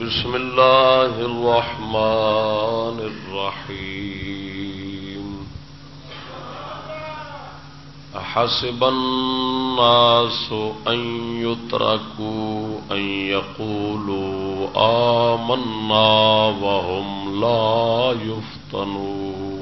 بسم الله الرحمن الرحيم. أحسب الناس أن يتركوا أن يقولوا آمنا وهم لا يفتنون.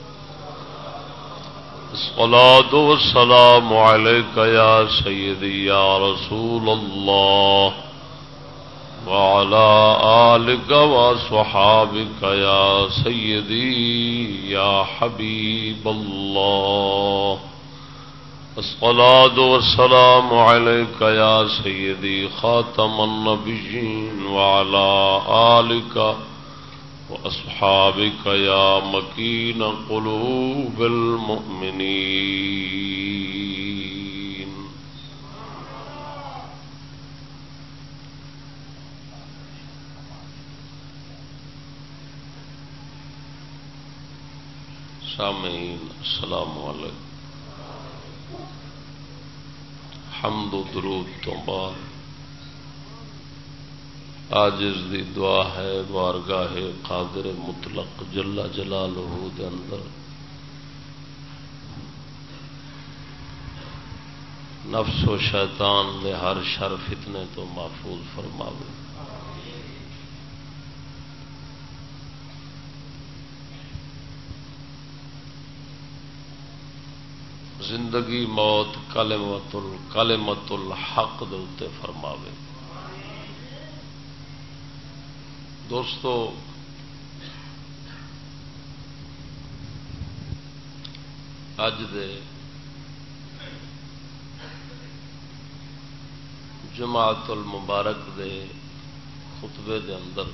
الصلاة والسلام عليك يا سيدي يا رسول الله وعلى آلك وصحابك يا سيدي يا حبيب الله الصلاة والسلام عليك يا سيدي خاتم النبيين وعلى آلك وصحابك وأصحابك يا مكين قلوب المؤمنين. سامعین السلام علیکم. حمد و درود تو بعد آجز دی دعا ہے وارگاہ قادر مطلق جلا جلال دے اندر۔ نفس و شیطان دے ہر شر فتنے تو محفوظ فرماوے۔ زندگی موت کلمت کلمت الحق دے فرماوے۔ دوستو اج دے جماعت المبارک دے خطبے دے اندر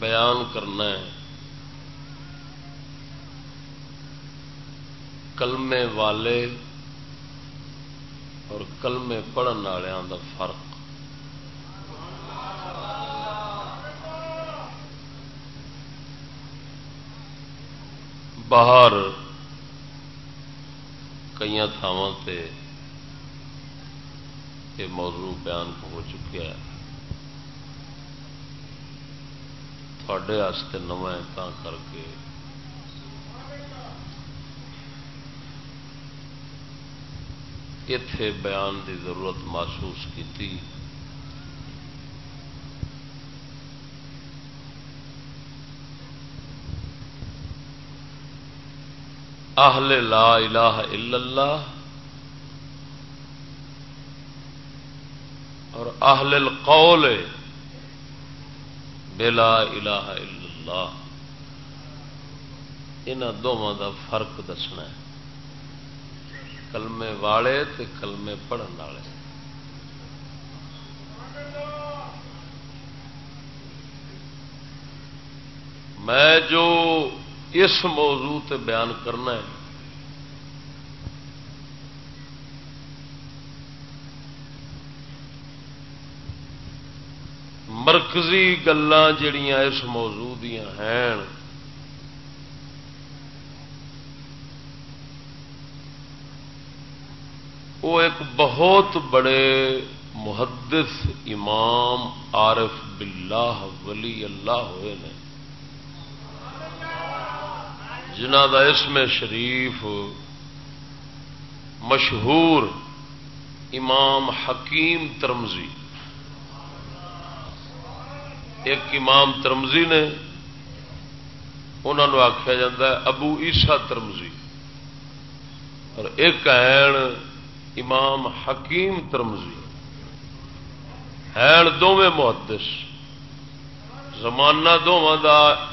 بیان کرنا ہے۔ کلمے والے اور کلمے پڑھن والوں کا فرق. باہر کئی تھاواں سے یہ موضوع بیان ہو چکا ہے۔ تھوڑے نو کر کے اتے بیان دی ضرورت محسوس کی اہل لا الہ الا اللہ اور اہل القول بلا الہ الا اللہ۔ ان دونوں کا فرق دسنا ہے۔ کلمے والے تے کلمے پڑھن والے۔ میں جو اس موضوع تے بیان کرنا ہے، مرکزی گلان جڑیاں اس موضوع دیا ہیں وہ ایک بہت بڑے محدث امام عارف باللہ ولی اللہ ہوئے نے۔ جنہ کا اسم شریف مشہور امام حکیم ترمزی۔ ایک امام ترمزی نے انہوں آخیا جا ابو عیسا ترمزی۔ اور ایک امام حکیم ترمزی ہے دونوں محدث۔ زمانہ دونوں کا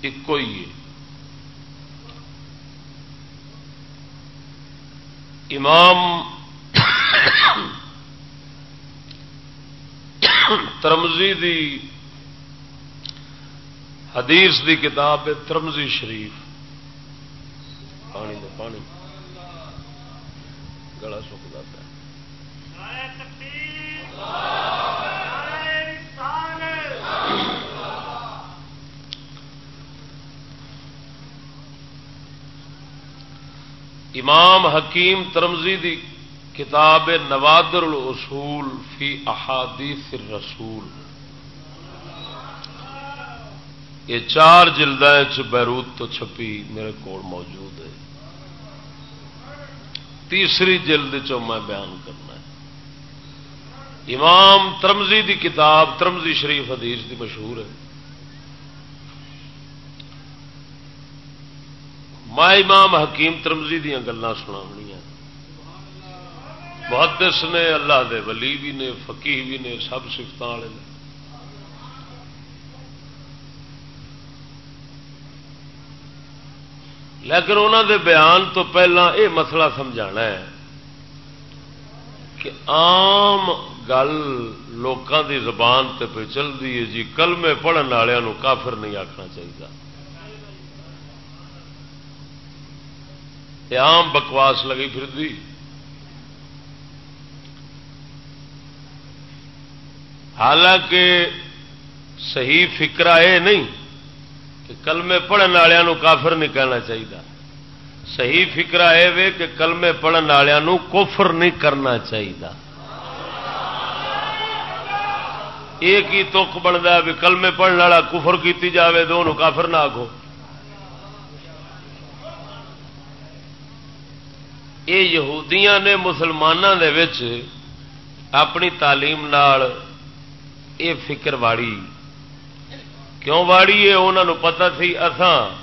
ایک ہی ہے۔ امام ترمزی دی حدیث دی کتاب ہے ترمزی شریف۔ پانی دے، پانی۔ گلا سکتا پہ امام حکیم ترمزی دی کتاب نوادر الاصول فی احادیث الرسول۔ یہ چار جلد بیروت تو چھپی میرے کو موجود ہے تیسری جلد چو میں بیان کرنا ہے امام ترمزی دی کتاب ترمزی شریف حدیث دی مشہور ہے۔ میں امام حکیم ترمزی دیا گلان سنا محدث نے، اللہ دے ولی بھی نے فقیح بھی نے، سب سفت والے نے۔ لیکن انہوں دے بیان تو پہلا یہ مسئلہ سمجھا ہے کہ آم گل لوگوں دی زبان تے پہ چلتی ہے جی کلمے پڑھن والوں کافر نہیں آخنا چاہیے عام بکواس لگی پھر دی حالانکہ صحیح فکرا یہ نہیں کہ کلمے پڑھن والوں کافر نہیں کہنا چاہیے صحیح فکرا یہ کہ کلمے پڑھن والوں کوفر نہیں کرنا چاہیے یہ کی تک بنتا بھی کلمے پڑھنے والا کفر کی جائے تو کافر نہ آگو یہ یہودیاں نے مسلمانوں دے اپنی تعلیم نال اے فکر واڑی۔ کیوں واڑی؟ ہے انہوں پتا سی اسان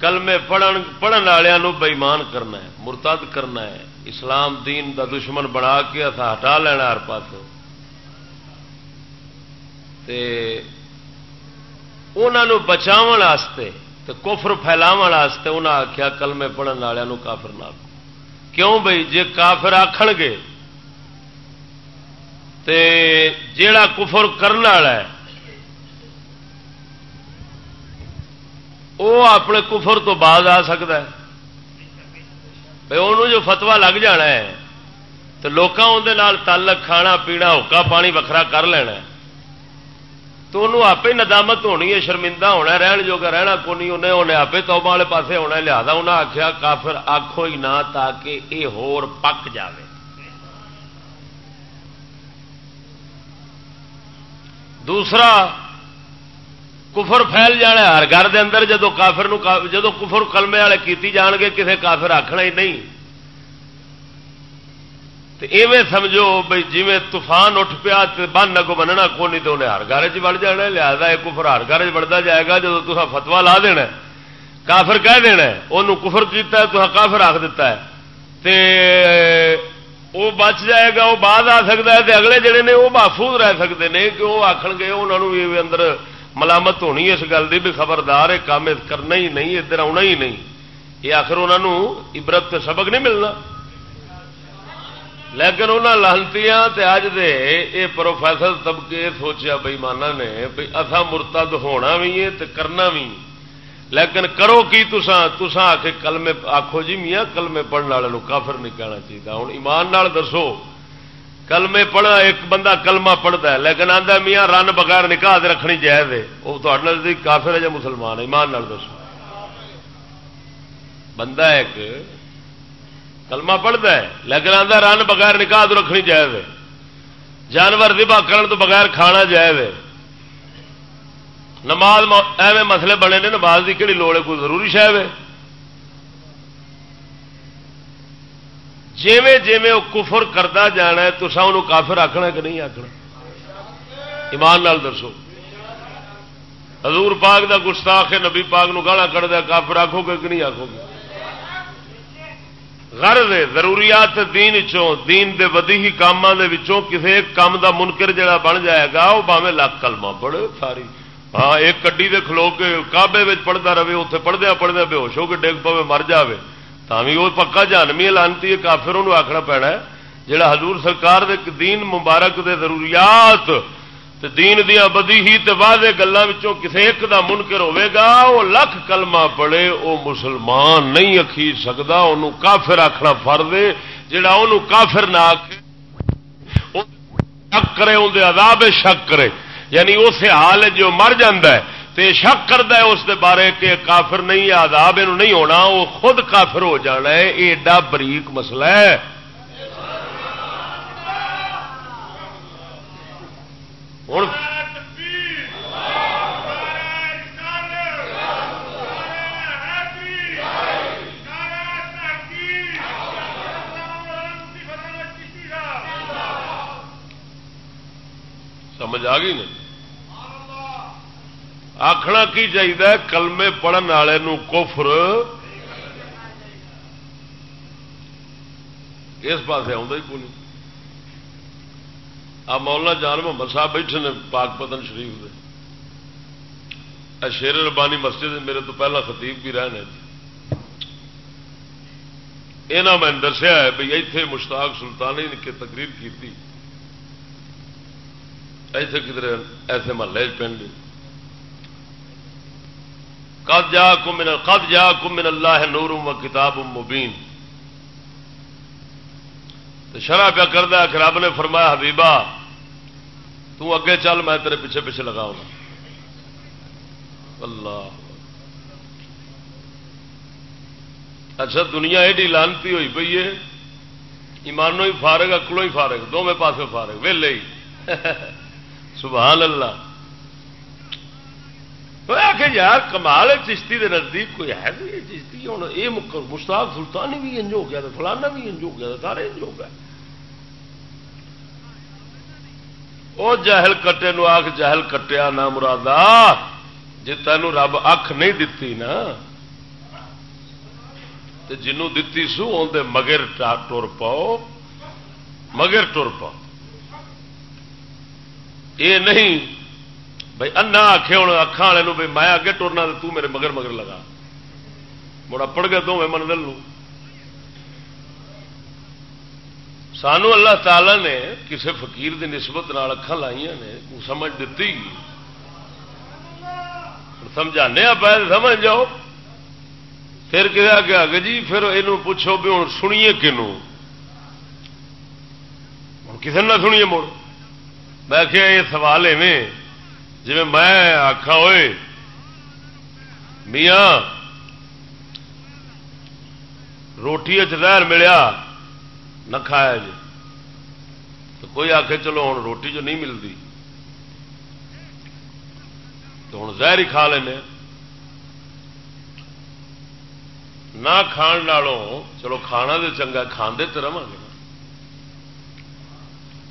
کلمے پڑھن پڑھن والوں بےمان کرنا ہے، مرتد کرنا ہے۔ اسلام دین دا دشمن بنا کے اصا ہٹا لینا ہر پاس بچاؤ تو کفر پھیلاو انہیں آخیا کلمے پڑھن والوں کافر نہ کیوں بھائی جی کافر آخر گے جیڑا کفر کرنے والا ہے وہ اپنے کفر تو بعد آ سکتا ہے۔ بھائی انہوں جو فتوا لگ جانا ہے تو لوگوں اندر تعلق کھانا پینا، ہوکا پانی وکھرا کر لینا ہے۔ تو انہوں آپ ندامت ہونی ہے، شرمندہ ہونا رہن جو کہ رہنا کو نہیں، انہیں انہیں آپ توبہ والے پاسے ہونا لہذا انہیں آخیا کافر آخو ہی نہ تاکہ یہ ہور پک جاوے۔ دوسرا، کفر پھیل جانا ہر گھر دے اندر جدو کافر جدو کفر کلمے والے کیتی جان گے، کسے کافر آخنا ہی نہیں۔ ایویں سمجھو بھائی جی طوفان اٹھ پیا بن اگو بننا کو نہیں تو انہیں ہر گھر چڑ جانا لہذا یہ کفر ہر گھر بڑھتا جائے گا جب تصا فتوا لا دینا کافر کہہ دینا انہوں کفر کیتا ہے تو کافر آخ دیتا ہے۔ تے وہ بچ جائے گا وہ بعد آ سکتا ہے تے اگلے جڑے نے وہ محفوظ رہ سکتے ہیں کہ وہ آخ گے انہوں بھی اندر ملامت ہونی اس گل کی بھی خبردار ہے، کام کرنا ہی نہیں، ادھر آنا ہی نہیں۔ یہ آخر انہوں عبرت سبق نہیں ملنا۔ لیکن انہوں لانتی اج دے یہ پروفیسر طبقے سوچیا بئیمانا نے بھائی اصا مرتد ہونا بھی ہے کرنا بھی لیکن کرو کی تسا تسا آ کے کلمے آخو جی میاں کلمے پڑھنے والے کافر نہیں کہنا چاہیے ہوں ایمان نال دسو، کلمے پڑھا ایک بندہ کلمہ پڑھتا ہے، لیکن آتا میاں رن بغیر نکاح رکھنی جائے وہ نزدیک کافر ہے یا مسلمان ایمان نال دسو۔ بندہ ایک کلمہ پڑھتا ہے، لیکن آتا رن بغیر نکاح رکھنی جائے جانور دبا کرن تو بغیر کھانا جائے نماز ایویں مسئلے بنے نے، نماز کی کہڑی لوڑ ہے، کوئی ضروری شاید ہے؟ جیویں جیویں وہ کفر کرتا جانا ہے تو انہوں کافر آخنا کہ نہیں آخنا ایمان نال دسو۔ حضور پاک دا گستاخ ہے، نبی پاک نو گالا کر دیا کافر آخو گے کہ نہیں آخو گے؟ غرض ضروریات دین چوں، دین دے ودی ہی کاموں دے وچوں کسے ایک کام دا منکر جڑا بن جائے گا وہ باویں لاکھ کلمہ پڑھے ساری۔ ہاں ایک کڈی دے کھلو کے کابے پڑھتا رہے اتنے پڑھدیا پڑھدیا بے ہوش ہو کے ڈگ پوے مر جائے تھی وہ پکا جانمی لانتی ہے کافر آخنا پینا ہے۔ جہا حضور سرکار دے دین مبارک دے ضروریات تے دین دیا بدی ہی تے واضح گلوں کسی ایک دا منکر ہوے گا وہ لکھ کلمہ پڑے وہ مسلمان نہیں اخی سکتا انہوں کافر آخنا فرد جا کافر نہ آخ شک کرے اندر عذاب شک کرے۔ یعنی اس حال جو مر ہے، تے شک کرتا ہے اس دے بارے کہ کافر نہیں آداب یہ نہیں ہونا وہ خود کافر ہو جانا ہے، ایڈا بریک مسئلہ ہے۔ ہوں۔ سمجھ آ گئی نہیں آخنا کی چاہیے کلمے پڑھن والے کوفر اس پاس آئی آ مولا جان محمد صاحب بیٹھے نے، پاک پتن شریف دے۔ شیر ربانی مسجد میرے تو پہلا خطیب بھی رہنے یہاں میں دسیا ہے بھائی ایتھے مشتاق سلطانی نے تقریر کی ایسے کدھر ایسے محلے پنڈ قد جاءكم من، قد جاءكم من الله نور و کتاب مبین۔ تو شرح پیا کرتا کہ رب نے فرمایا، حبیبا، تو اگے چل، میں تیرے پیچھے پیچھے لگاؤں اللہ۔ اچھا دنیا ایڈی لانتی ہوئی پی ہے، ایمانوں ہی فارغ، اکلوں ہی فارغ دونوں پاسے فارغ، ویلے ہی۔ سبحان اللہ۔ یار، کمال چشتی دے نزدیک کوئی ہے چشتی؟ ہوں، یہ مشتاق سلطانی بھی انج ہو گیا فلانا بھی انج ہو گیا سارے انج ہو گئے۔ وہ جہل کٹے نو آخ جہل کٹیا نہ مرادا۔ جی تین رب اکھ نہیں دتی نا جنوں دتی سو اندر مگر ٹر پاؤ۔ مگر ٹر پاؤ۔ یہ نہیں بھائی انا آخے ہوں اکھان والے بھائی میں اگے ٹورنا تو میرے مگر مگر لگا۔ مڑا پڑ گیا دونوں منزل سانو اللہ تعالی نے کسی فقیر دی نسبت اکھان لائی نے سمجھ دیتی سمجھانے پہ سمجھ جاؤ۔ پھر کہا گیا کہ جی پھر یہ پوچھو بھی ہوں، سنیے کنوں کسی نہ سنیے مڑ۔ میں کہ یہ سوال ایویں جی میں آخا ہوئے، میاں روٹی چہر ملیا۔ نہ کھایا جی۔ تو کوئی آخ چلو ہوں روٹی جو نہیں ملتی تو ہوں زہر ہی کھا لینے۔ نہ کھان چلو کھانا تو چنگا کھانے تو رہا گے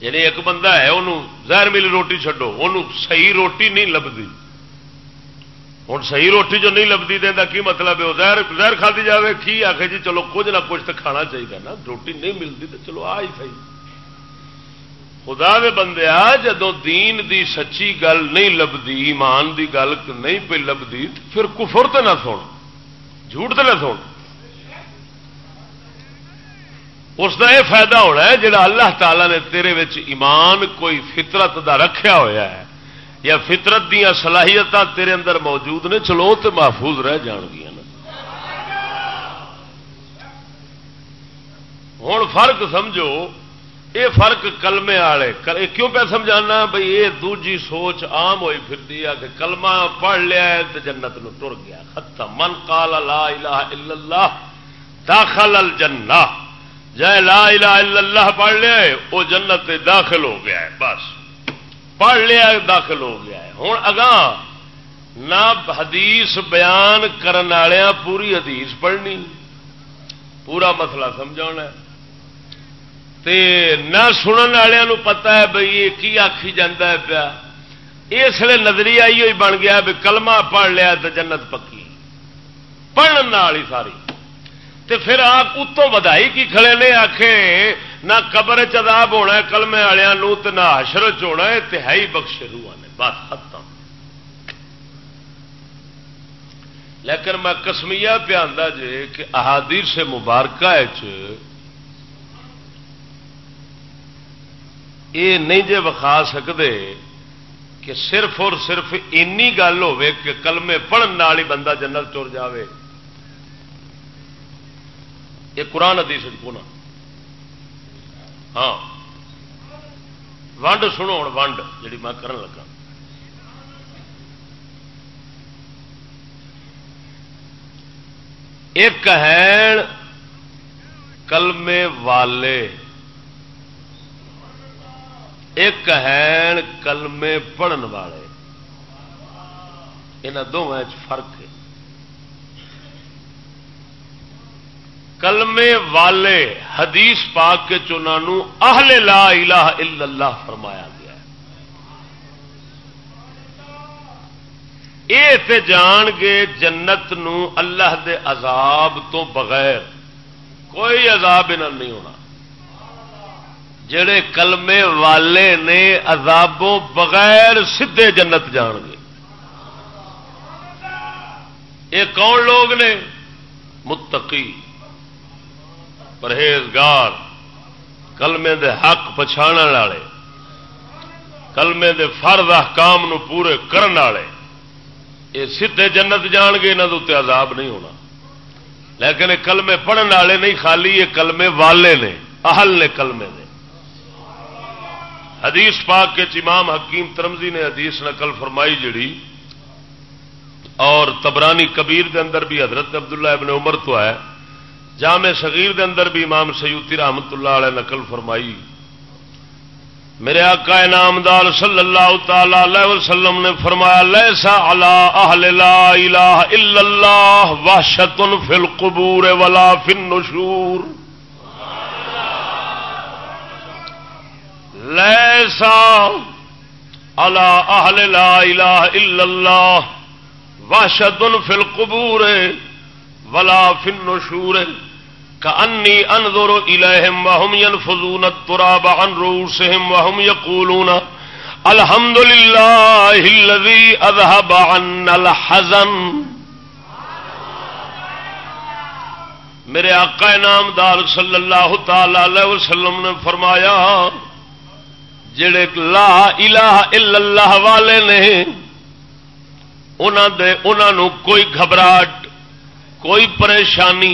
یعنی ایک بندہ ہے انہوں زہر ملی روٹی چڈو انہوں صحیح روٹی نہیں لبھی ہوں صحیح روٹی جو نہیں لبھی دینا کی مطلب ہے؟ زہر زہر کھا دی جائے کی آخ جی چلو کچھ نہ کچھ تو کھانا چاہیے نا، روٹی نہیں ملتی تو چلو آ ہی صحیح۔ خدا دے بندے، آ جدو دین دی سچی گل نہیں لبھی، ایمان دی گل نہیں پہ لبھی، پھر کفر تو نہ سن۔ جھوٹ تو نہ سن۔ اس کا یہ فائدہ ہونا ہے، جڑا اللہ تعالی نے تیرے وچ ایمان کوئی فطرت دا رکھیا ہویا ہے۔ یا فطرت دیا صلاحیت تیرے اندر موجود نے، چلو تو محفوظ رہ جان گیا ہوں فرق سمجھو یہ فرق کلمے والے کیوں پہ سمجھانا؟ بھائی یہ دوجی سوچ عام ہوئی پھرتی ہے کہ کلمہ پڑھ لیا ہے تو جنت نو ٹر گیا۔ ختم۔ من قال لا الہ الا اللہ داخل الجنہ۔ جائے لا الہ الا اللہ پڑھ لیا ہے وہ جنت داخل ہو گیا ہے، بس۔ پڑھ لیا داخل ہو گیا ہے۔ ہوں اگاں نہ حدیث بیان کرنے پوری حدیث پڑھنی۔ پورا مسئلہ سمجھا ہے۔ نہ سنن والوں پتا ہے بھائی یہ کی آخی جا پیا۔ اس لیے نظری آئی ہوئی بن گیا بھی کلمہ پڑھ لیا تو جنت پکی۔ پڑھنے والی ساری۔ تے پھر آپ اتوں بدائی کی کھڑے نے آخے نہ قبر چداب ہونا کلمے والوں نہ حشر چنا ہے تہائی بخش روح نے۔ بس ختم۔ لیکن میں کسمیا پیا جے کہ احادیث سے مبارکہ یہ نہیں جے وکھا سکتے کہ صرف اور صرف اینی گل کہ کلمے پڑھن ہی بندہ جنرل چور جاوے۔ یہ قرآن ادیس کو ہاں۔ ونڈ سنو ہوں، ونڈ جی میں کرن لگا۔ ایک ہے کلمے والے۔ ایک ہے کلمے پڑھن والے۔ یہاں دونوں فرق ہے۔ کلمے والے حدیث پاک کے چنانو اہل لا الہ الا اللہ فرمایا گیا یہ جان گے جنت نو اللہ دے عذاب تو بغیر کوئی عذاب انہوں نہیں ہونا۔ جڑے کلمے والے نے عذابوں بغیر سدھے جنت جان گے۔ یہ کون لوگ نے؟ متقی۔ پرہیزگار، کلمے دے حق پچھا والے، کلمے دے فرد احکام نو پورے کرن والے یہ سیدے جنت جان گے یہاں اتنے عذاب نہیں ہونا۔ لیکن یہ کلمے پڑھنے والے نہیں، خالی یہ کلمے والے نے، اہل نے کلمے نے۔ حدیث پاک کے امام حکیم ترمزی نے حدیث نقل فرمائی، جڑی اور تبرانی کبیر دے اندر بھی حضرت عبداللہ ابن عمر تو ہے۔ جامع صغیر دے اندر بھی امام سیوتی رحمت اللہ علیہ نقل فرمائی، میرے آقا نامدار صلی اللہ تعالی علیہ وسلم نے فرمایا، لیسا علی اہل لا الہ الا اللہ وحشت فی القبور ولا فی النشور۔ لیسا الا اہل لا الہ الا اللہ وحشت فی القبور۔ ولا فی النشور کانی انظر الیہم وهم ينفذون التراب عن رؤوسهم وهم يقولون الحمد لله الذي اذهب عنا الحزن. میرے آقا نامدار صلی اللہ تعالی علیہ وسلم نے فرمایا، جڑے لا الہ الا اللہ والے نے انہوں دے انہوں کوئی گھبراہٹ کوئی پریشانی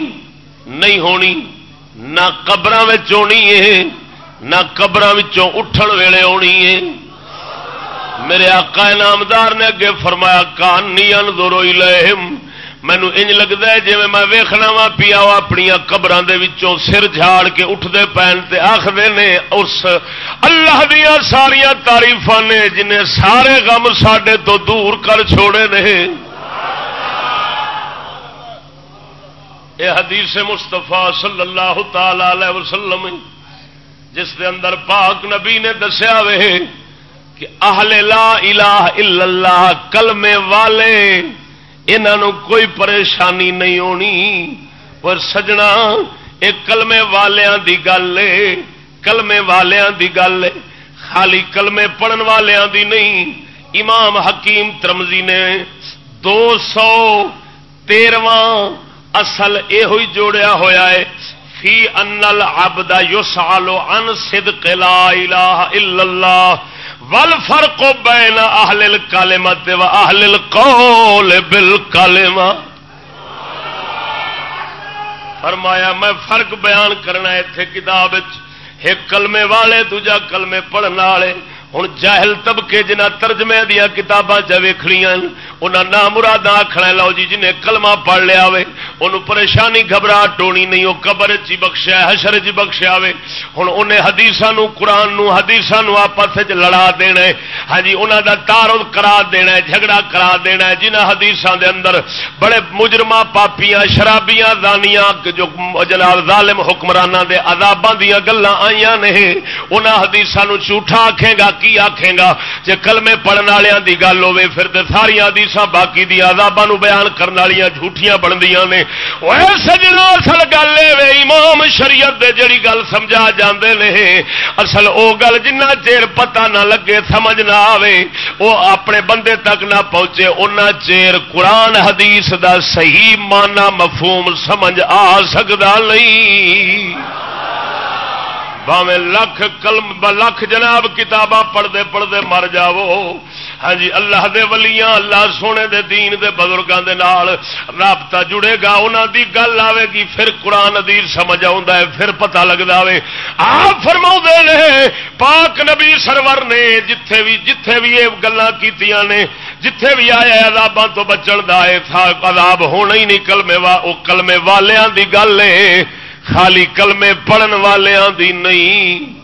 نہیں ہونی، نہ قبر ہونی ہے، نہ قبر اٹھن ویلے ہونی ہے۔ میرے آقا نامدار نے اگے فرمایا کان نہیں ان دورو مینو انج لگتا ہے جی میں ویخنا وا پیا اپنی قبر سر جھاڑ کے اٹھتے پہن آخر نے، اس اللہ دیا ساریا تاریف نے، جنہیں سارے غم سڈے تو دور کر چھوڑے نے۔ یہ حدیث مستفا صلی اللہ تعالی علیہ وسلم جس دے اندر پاک نبی نے دسیا وے کہ اہل لا الہ الا اللہ کلمے والے انہوں کوئی پریشانی نہیں ہونی۔ پر سجنا ایک کلمے والیاں دی گل ہے کلمے والیاں دی گل ہے خالی کلمے پڑھن والیاں دی نہیں۔ امام حکیم ترمزی نے دو سو تیرواں اصل یہ جوڑیا ہویا ہے، فی ان العبد یسالو ان صدق لا الہ الا اللہ ول فرق بین اہل الکلمت و اہل القول بالکلمہ۔ فرمایا، میں فرق بیان کرنا اتنے کتاب ایک کلمے والے، دوجا کلمے پڑھنے والے۔ ہوں جاہل طبقے جنہ ترجمے دیا کتاباں چیخڑی انہیں نہ مراد آخنا لو جی جنہیں کلمہ پڑھ لیا وے ان پریشانی گھبراہٹ ٹونی نہیں وہ قبر چی بخشیا حشر چ بخشیا وے ہوں انہیں حدیث قرآن حدیث آپس لڑا دینا ہاں جی انہوں کا تارو کرا دینا جھگڑا کرا دینا جنہ حدیثوں دے اندر بڑے مجرمہ پاپیاں شرابیاں دانیاں جو جناب ظالم حکمرانہ دے عذاباں دیا گلیں آئی نے انہوں حدیثوں جھوٹا آکھے گا کی آخے گا جی کلمے پڑھنے والوں کی گل ہوے پھر تو ساری آدیش باقی دی آدابا بیان کرنے والی جھوٹیاں بنتی نے۔ سجنا اصل گل امام شریعت دے جڑی گل سمجھا جاندے نے، اصل او گل جنہ چیر پتہ نہ لگے، سمجھ نہ آوے، او اپنے بندے تک نہ پہنچے ان چیر قرآن حدیث دا صحیح مانا مفہوم سمجھ آ سکتا نہیں۔ باوے لکھ کلم لکھ جناب کتاباں پڑھتے پڑھتے مر جاو ہاں جی اللہ دے ولیاں، اللہ سونے دے دین دے بزرگوں دے نال رابطہ جڑے گا انہوں دی گل آئے گی، پھر قرآن ادیر سمجھ آ پھر پتا لگتا ہے آپ فرما نے، پاک نبی سرور نے جتھے بھی جتھے بھی یہ گلیں کی نے، جتھے بھی آیا عذاباں تو بچن دا عذاب ہونا ہی نہیں، کلمے وا وہ کلمے والیاں دی گل ہے۔ خالی کلمے پڑھن والوں دی نہیں۔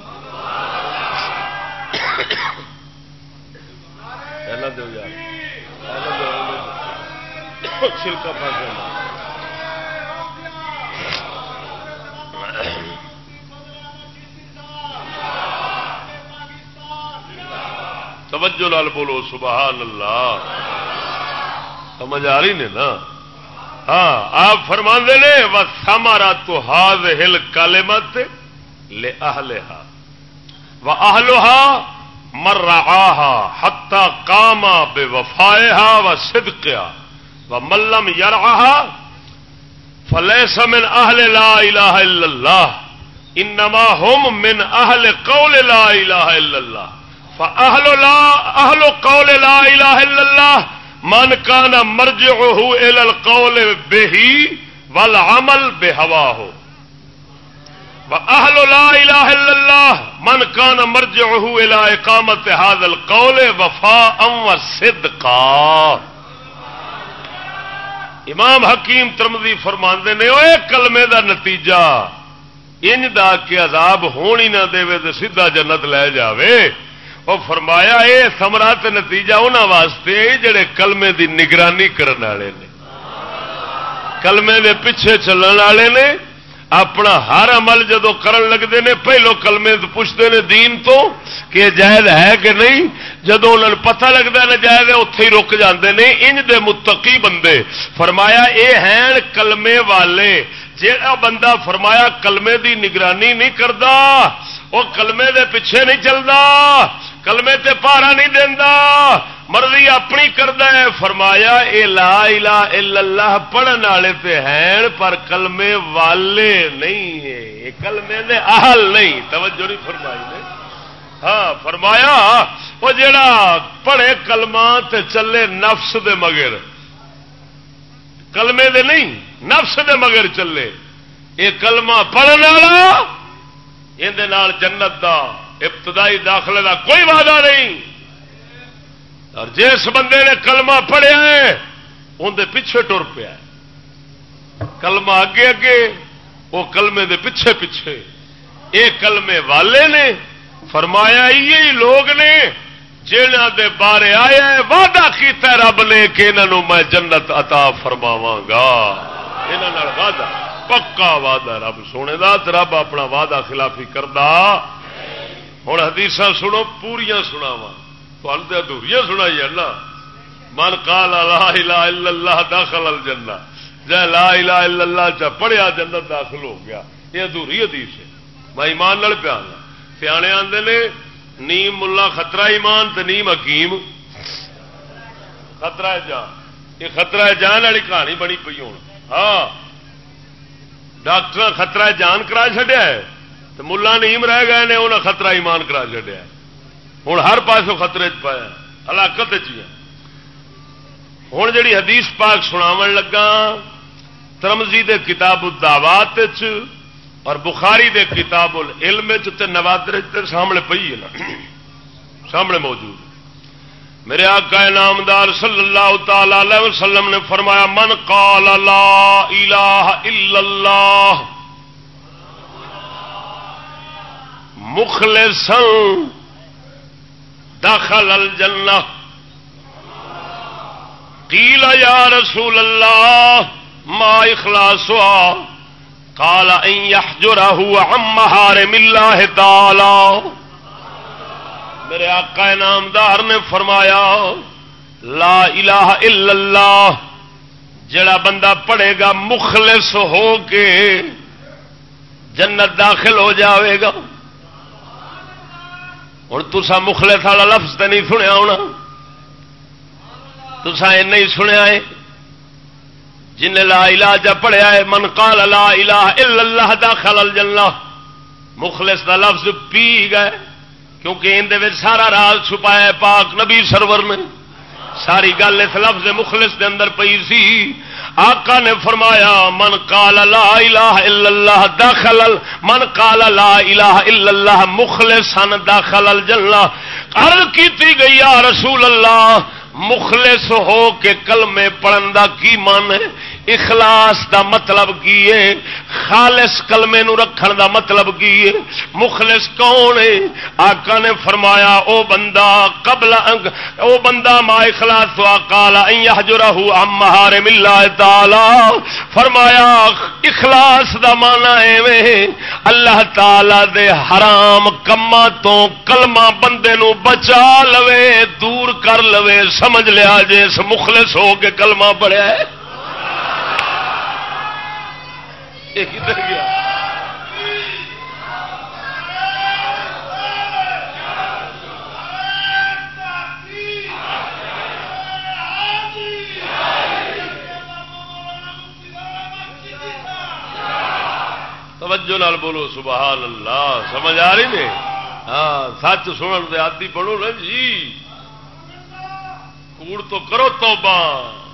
توجہ لال بولو، سبحان اللہ۔ سمجھ آ رہی نے نا؟ ہاں آپ فرما نے و سامارا تو ہاض ہل کالے مت لے اہلہا و اہلوہا مر رہا ہتا کاما بے وفایا و صدقیا و ملم یر فلیس من اہل لا الہ الا اللہ انما هم من اہل قول لا الہ الا اللہ فاہل لا اہل قول لا الہ الا اللہ من کا نا مرج القول بہی ول عمل بے ہوا ہو اہل لا الہ الا اللہ من کا نا مرج الا اقامت حاض القول وفا ام صدقا امام حکیم ترمدی فرماندے نے وہ کلمے دا نتیجہ، انج دا کہ عذاب ہونی نہ دے تو سیدھا جنت لے جاوے۔ وہ فرمایا یہ سمرا نتیجہ انہوں واسطے جڑے کلمے دی نگرانی کرنے والے نے۔ کلمے دے پیچھے چلن والے نے۔ اپنا ہر عمل جدو کرن لگتے ہیں پہلو کلمے پوچھتے ہیں دین تو کہ جائز ہے کہ نہیں؟ جدو انہوں نے پتا لگتا ہے جائز اتے ہی رک جاتے ہیں انج دے متقی بندے۔ فرمایا اے ہیں کلمے والے۔ جہا بندہ فرمایا کلمے دی نگرانی نہیں کرتا وہ کلمے دے پیچھے نہیں چلتا کلمے تے پارا نہیں دینا مرضی اپنی کرد فرمایا، اے لا الہ الا اللہ پڑھن والے تے ہیں، پر کلمے والے نہیں ہے کلمے دے اہل نہیں۔ توجہ نہیں فرمائی نے۔ ہاں فرمایا، وہ جڑا پڑھے کلمہ تے چلے نفس دے مگر۔ کلمے دے نہیں، نفس دے مگر چلے۔ یہ کلمہ پڑھنے والا، یہ جنت دا۔ ابتدائی داخلے دا کوئی وعدہ نہیں۔ اور جس بندے نے کلمہ پڑھیا ہے اندر پیچھے ٹر پیا کلمہ اگے اگے وہ کلمے دے پیچھے پیچھے۔ یہ کلمے والے نے فرمایا یہ لوگ نے جہاں دے بارے آیا وعدہ کیتا رب نے کہ انہوں میں جنت عطا فرماواں گا۔ یہاں وعدہ، پکا وعدہ، رب سونے دا رب اپنا وعدہ خلافی کردہ۔ ہوں حدیث سنو پوریا سناوا تو ادھوریاں سنائی ہے من کال لا الہ الا اللہ داخل الجنہ۔ جے لا الہ الا اللہ چا پڑھیا جنت داخل ہو گیا۔ یہ ادھوری حدیث ہے۔ میں ایمان نال پیا ہاں۔ سیانے آتے نے، نیم ملا خطرہ ایمان تو نیم حکیم۔ خطرہ جان۔ یہ خطرہ جان والی کہانی بنی پی ہوں ہاں۔ ڈاکٹر خطرہ جان کرا چڈیا ہے۔ تو ملا نیم رہ گئے نے انہیں خطرہ ایمان کرا چڈیا ہوں ہر پاسوں خطرے چ پایا، ہلاکت ہوں جی حدیث پاک سناو لگا ترمزی دے کتاب دعوات اور بخاری دے کتاب العلم تے نوادر تے سامنے پی ہے نا۔ سامنے موجود۔ میرے آقا نامدار صلی اللہ تعالی علیہ وسلم نے فرمایا، من قال لا الہ الا اللہ مخلصا دخل الجنہ۔ قیل یا رسول اللہ، ما اخلاصوا قال ان يحجره عن محارم الله تعالی۔ میرے آقا نامدار نے فرمایا، لا الہ الا اللہ، جڑا بندہ پڑھے گا مخلص ہو کے جنت داخل ہو جاوے گا۔ ہوں تسا مخلص والا لفظ تو نہیں سنیا ہونا۔ تسا نہیں سنیا ہے۔ جن لا الہ پڑھیا ہے، من قال لا الہ الا اللہ داخل الجنہ۔ مخلص کا لفظ پی گئے، کیونکہ اندر سارا راز چھپایا پاک نبی سرور نے۔ ساری گل اس لفظ مخلص دے اندر پئی سی۔ آقا نے فرمایا، من قال لا الہ الا اللہ داخل من قال لا الہ الا اللہ مخلصن داخل الجنہ۔ عرض کیتی گئی، یا رسول اللہ، مخلص ہو کے کلمے پڑھن دا کی من ہے؟ اخلاص دا مطلب کی ہے؟ خالص کلمے نو رکھن دا مطلب کی ہے؟ مخلص کون ہے؟ آقا نے فرمایا، او بندہ، قبل انگ او بندہ، ما اخلاص وا قال ان يحجره عن محارم الله تعالی. فرمایا، اخلاص دا معنی ایویں اللہ تعالی دے حرام کما تو کلمہ بندے نو بچا لوے، دور کر لوے، سمجھ لیا جس مخلص ہو کے کلمہ پڑھیا ہے؟ کدھر گیا؟ توجہ نال بولو، سبحان اللہ، سمجھ آ رہی نے؟ ہاں سچ سنن دے آدی بنو نا جی۔ کوڑ تو کرو توبہ۔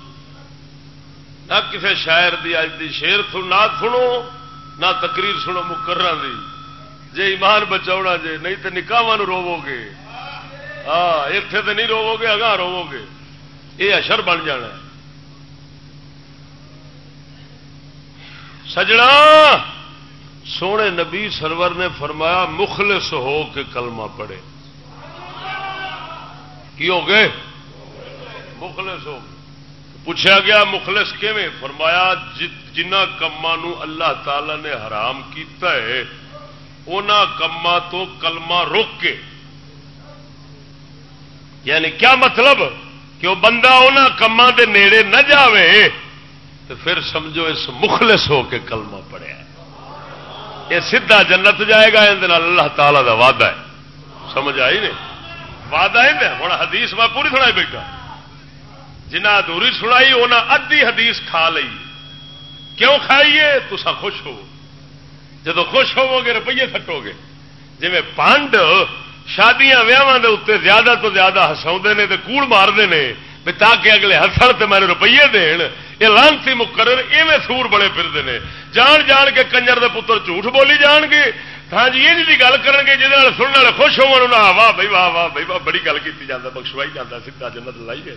نہ کسی شاعر دی اج دی شیر نہ سنو، نہ تقریر سنو مکرر دی۔ جے ایمان بچاؤنا جے، نہیں تو نکاح روو گے۔ ہاں اتے تو نہیں روو گے، اگاں روو گے۔ یہ اشر بن جانا۔ ہے سجنا، سونے نبی سرور نے فرمایا، مخلص ہو کے کلمہ پڑے کی ہو گئے؟ مخلص ہو۔ گئے پوچھا گیا مخلص کیویں؟ فرمایا جنہ کما اللہ تعالی نے حرام کیتا ہے ان کما تو کلمہ روک کے۔ یعنی کیا مطلب؟ کہ وہ بندہ ان کما دے نیڑے نہ جاوے، تو پھر سمجھو اس مخلص ہو کے کلمہ پڑیا یہ سیدھا جنت جائے گا، اندر اللہ تعالی دا وعدہ ہے۔ سمجھ آئی نہیں؟ وعدہ ہے ہوں حدیث میں پوری سنائی بیٹھا۔ جنہ ادھوری سنائی انہیں ادھی حدیث کھا لی کیوں کھائیے؟ تسا خوش ہو۔ جب خوش ہوو گے، روپیے کٹو گے۔ جی پانڈ شادیاں ویاواں اتنے زیادہ تو زیادہ ہسا نے کوڑ مارتے ہیں تاکہ اگلے ہسن تو میرے روپیے دین۔ یہ لانسی مقرر، ایویں سور بڑے پھرتے ہیں جان جان کے کنجر دے پتر جھوٹ بولی جان گے۔ ہاں جی یہ جی گل کر گے جہد سننے والے خوش ہو واہ بھائی واہ واہ بھائی واہ، بڑی گل کی جاتا بخشوائی جاتا سیدا جنت لائی گئے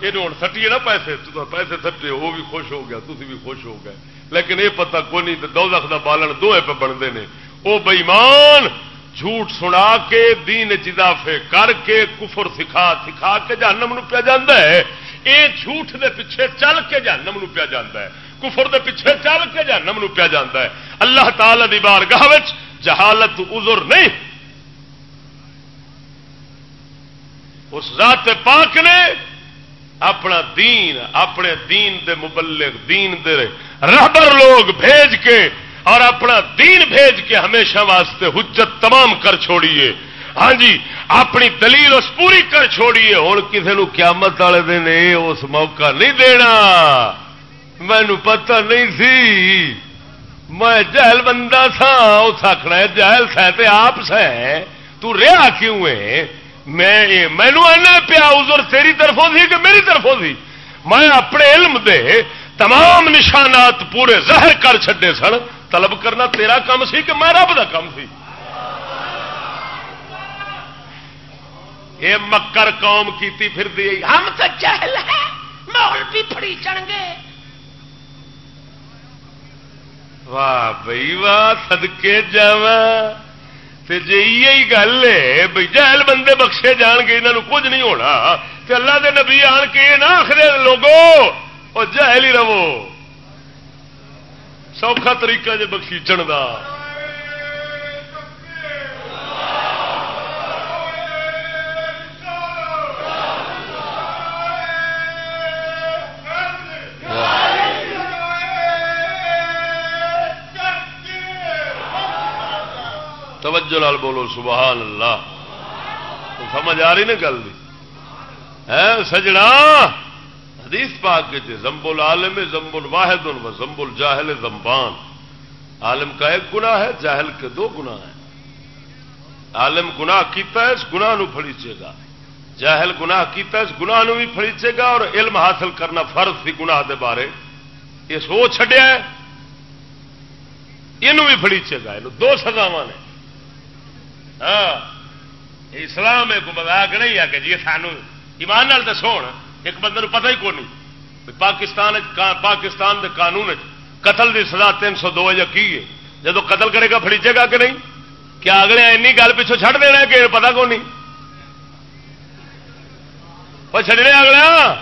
یہ ہوں سٹیے نا پیسے پیسے سٹے، وہ بھی خوش ہو گیا تھی بھی خوش ہو گئے۔ لیکن یہ پتا کوئی نہیں دو کا بالن دو پہ بنتے ہیں وہ بئیمان جھوٹ سنا کے دین اضافے کر کے کفر سکھا سکھا کے جانم پیا جا ہے۔ یہ جھوٹ دے پیچھے چل کے جانم پیا جا ہے۔ کفر دے پیچھے چل کے جانم پیا جا ہے۔ اللہ تعالی دی بار گاہ جہالت ازر نہیں۔ اس ذات پاک نے اپنا دین، اپنے دین دے مبلغ، دین دے رہبر لوگ بھیج کے اور اپنا دین بھیج کے ہمیشہ واسطے حجت تمام کر چھوڑیے۔ ہاں جی اپنی دلیل اس پوری کر چھوڑیے۔ ہوں کسی نے قیامت والے دن اس موقع نہیں دینا۔ مینو پتہ نہیں سی۔ میں جہل بندہ سا اس آخنا جہل سہ آپ سہ تو رہا کیوں ہے؟ میں مینو پیا ازر تیری طرفوں سی کہ میری طرفوں سی میں اپنے علم دے تمام نشانات پورے ظاہر کر چڈے سن۔ طلب کرنا تیرا کام سی کہ میں رب کا کام سی؟ یہ مکر قوم کیتی پھر دی ہم تو جہل ہے ماحول بھی پڑی چڑھ گے واہ بھائی واہ سدکے جاواں جی یہی گل ہے بھائی جہل بندے بخشے جان گے یہاں کچھ نہیں ہونا اللہ دے نبی آن کے نہ آخر لوگو وہ جہل ہی رہو سوکھا طریقہ جی بخشیچن کا توجہ لال بولو، سبحان اللہ۔ سمجھ آ رہی نا گل سجنا حدیث پاک کے زمبل عالم زمبل واحد و زمبل جاہل زمبان عالم کا ایک گنا ہے، جاہل کے دو گنا ہے عالم گنا کیتا ہے، اس گنا فڑیچے گا۔ جاہل گنا کیتا ہے، اس گنا بھی فڑیچے گا اور علم حاصل کرنا فرض سی گنا دے بارے۔ یہ سو چڈیا ہے، یہ بھی فڑیچے گا، یہ دو سزاوا نے۔ ہاں۔ اسلام ایک مذاق نہیں ہے کہ جی سانو ایمان نال دسو ایک بندے پتہ ہی کون نہیں۔ پاکستان پاکستان کے قانون قتل کی سزا تین سو دو یا کی ہے؟ قتل کرے گا فریجے گا کہ نہیں؟ کیا اگلے این گل پچھو چھڑ دینا کہ پتا کون نہیں؟ وہ چڑنے اگلا ہاں۔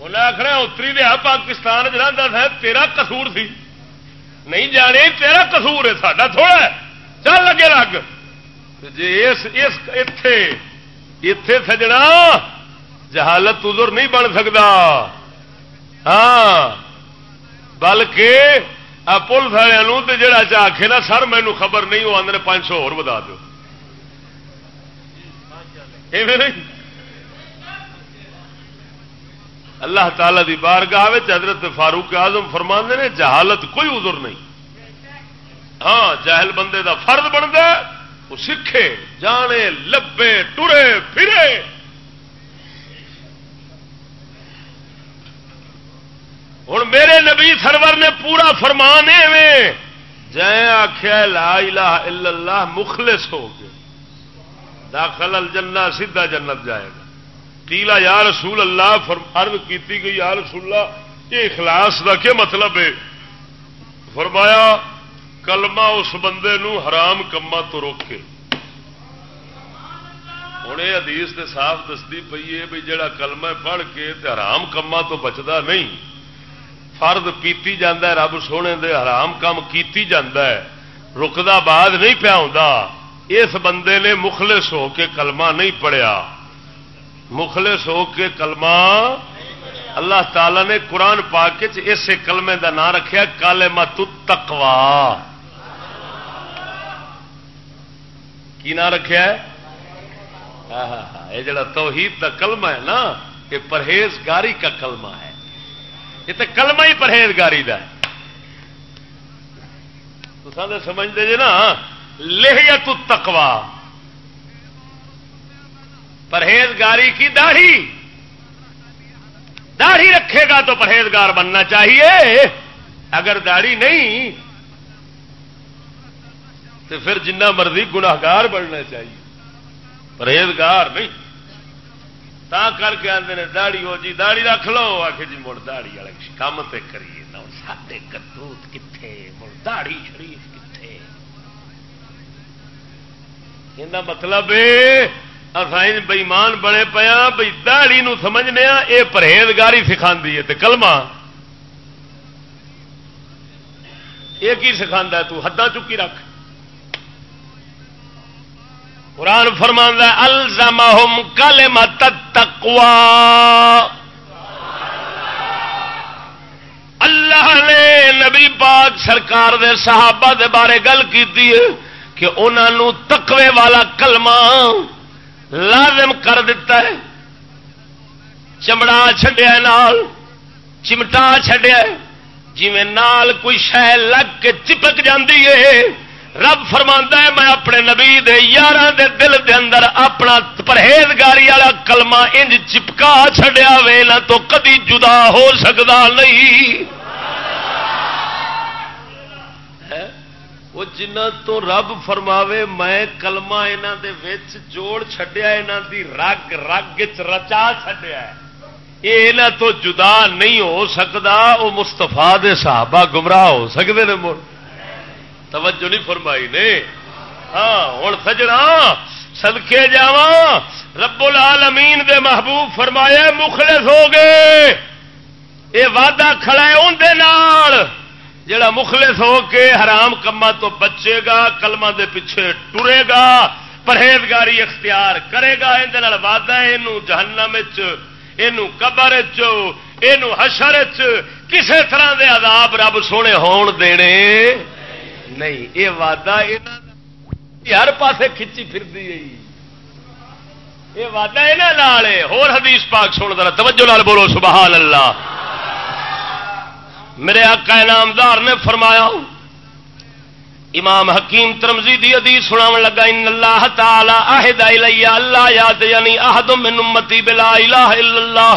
انہیں آخر اتری دیا ہاں، پاکستان چاہتا تھا تیرا کسور سی۔ نہیں جانے، تیرا کسور ہے، ساڈا تھوڑا ہے۔ چل لگے لگ۔ جی اتے سجنا جہالت ادھر نہیں بن سکتا ہاں بلکہ پولیس والوں تو جڑا چاہے نا سر مینو خبر نہیں، وہ آدھے پانچ سو ہو بتا دو اللہ تعالی دی بارگاہ حضرت فاروق آزم فرما نے، جہالت کوئی ادھر نہیں۔ ہاں جاہل بندے دا فرد بنتا وہ سکھے، جانے، لبے، ٹرے، پھرے۔ ہوں میرے نبی سرور نے پورا فرمان ایویں، جائیں آخیا لا الہ الا اللہ، مخلص ہو گئے داخل الجنہ، سیدھا جنت جائے گا۔ تیلا یا رسول اللہ عرض کیتی گئی، یا رسول اللہ، یہ اخلاص کا کیا مطلب ہے؟ فرمایا کلمہ اس بندے نو حرام کما تو روکے ہوں یہ ادیس سے صاف دستی پی ہے بھی جڑا کلمہ پڑھ کے حرام کما تو بچتا نہیں۔ فرد پیتی جانا رب سونے دے حرام کام کیتی ہے۔ رکدا بعد نہیں پیا اس بندے نے مخلص ہو کے کلمہ نہیں پڑھیا۔ مخلص ہو کے کلمہ اللہ تعالی نے قرآن پاک اسے کلمے کا نام رکھا کالے مت تکوا کی نام رکھا ہے؟ ہاں،, ہاں، ہاں، یہ جڑا توحید کا کلمہ ہے نا یہ پرہیزگاری کا کلمہ ہے۔ یہ تو کلمہ ہی پرہیزگاری کا تو سمجھتے جی نا لہیت تکوا پرہیزگاری کی داڑھی۔ داڑھی رکھے گا تو پرہیزگار بننا چاہیے۔ اگر داڑھی نہیں تو پھر جنہ مرضی گناگار بننا چاہیے۔ پرہیزگار نہیں۔ تا کر کے آتے ہیں داڑی ہو جی داڑی رکھ لو۔ آ کے جی مڑ داڑی والے کام پہ کریے ساڈے کرتوت کتنے مڑ داڑی شریف کتنے یہ مطلب اصل بئیمان بڑے پیا ہاں، بھائی دہڑی سمجھنے ہاں، یہ پرہیزگاری سکھا ہے کلما یہ کی سکھا تو حداں چکی رکھ۔ قرآن فرماندہ الزمہم کلمت التقوی۔ اللہ نے نبی پاک سرکار دے صحابہ دے بارے گل کی کہ انہوں تقوی والا کلمہ لازم کر دیتا ہے۔ چمڑا چڈیا نال، چمٹا چڈیا جی نال کوئی شہ لگ کے چپک جاندی ہے رب فرما ہے، میں اپنے نبی دے یار دے دل دے اندر اپنا پرہیزگاری والا کلمہ انج چپکا چڈیا وے، نہ تو کدی جدا ہو سکتا نہیں۔ وہ جنہ تو رب فرماوے، میں کلمہ یہاں دے جوڑ چھڈیا یہاں دی رگ رگ رچا چھڈیا یہ تو جدا نہیں ہو سکتا وہ مستفا دے صحابہ گمراہ ہو سکتے ہیں مڑ۔ توجہ نہیں فرمائی نے۔ ہاں ہوں سجنا سدکے جا رب العالمین دے محبوب فرمایا، مخلص ہو گئے یہ وعدہ کھڑا ہے اندر جڑا مخلص ہو کے حرام کما تو بچے گا کلمہ دے پیچھے ٹرے گا، پرہیزگاری اختیار کرے گا اندر وعدہ یہ جہنم یہ قبر یہ حشر کسے طرح دے عذاب رب سونے ہون دینے۔ نہیں، یہ وعدہ ہر پاسے کھچی پھر جی۔ یہ وعدہ یہاں ہور حدیث پاک سن دار توجہ لال بولو، سبحان اللہ۔ میرے آقا نامدار نے فرمایا، امام حکیم ترمزی دی حدیث سنا لگا، ان اللہ تعالی عہد الی اللہ یاد یعنی احد من امتی بلا الہ الا اللہ،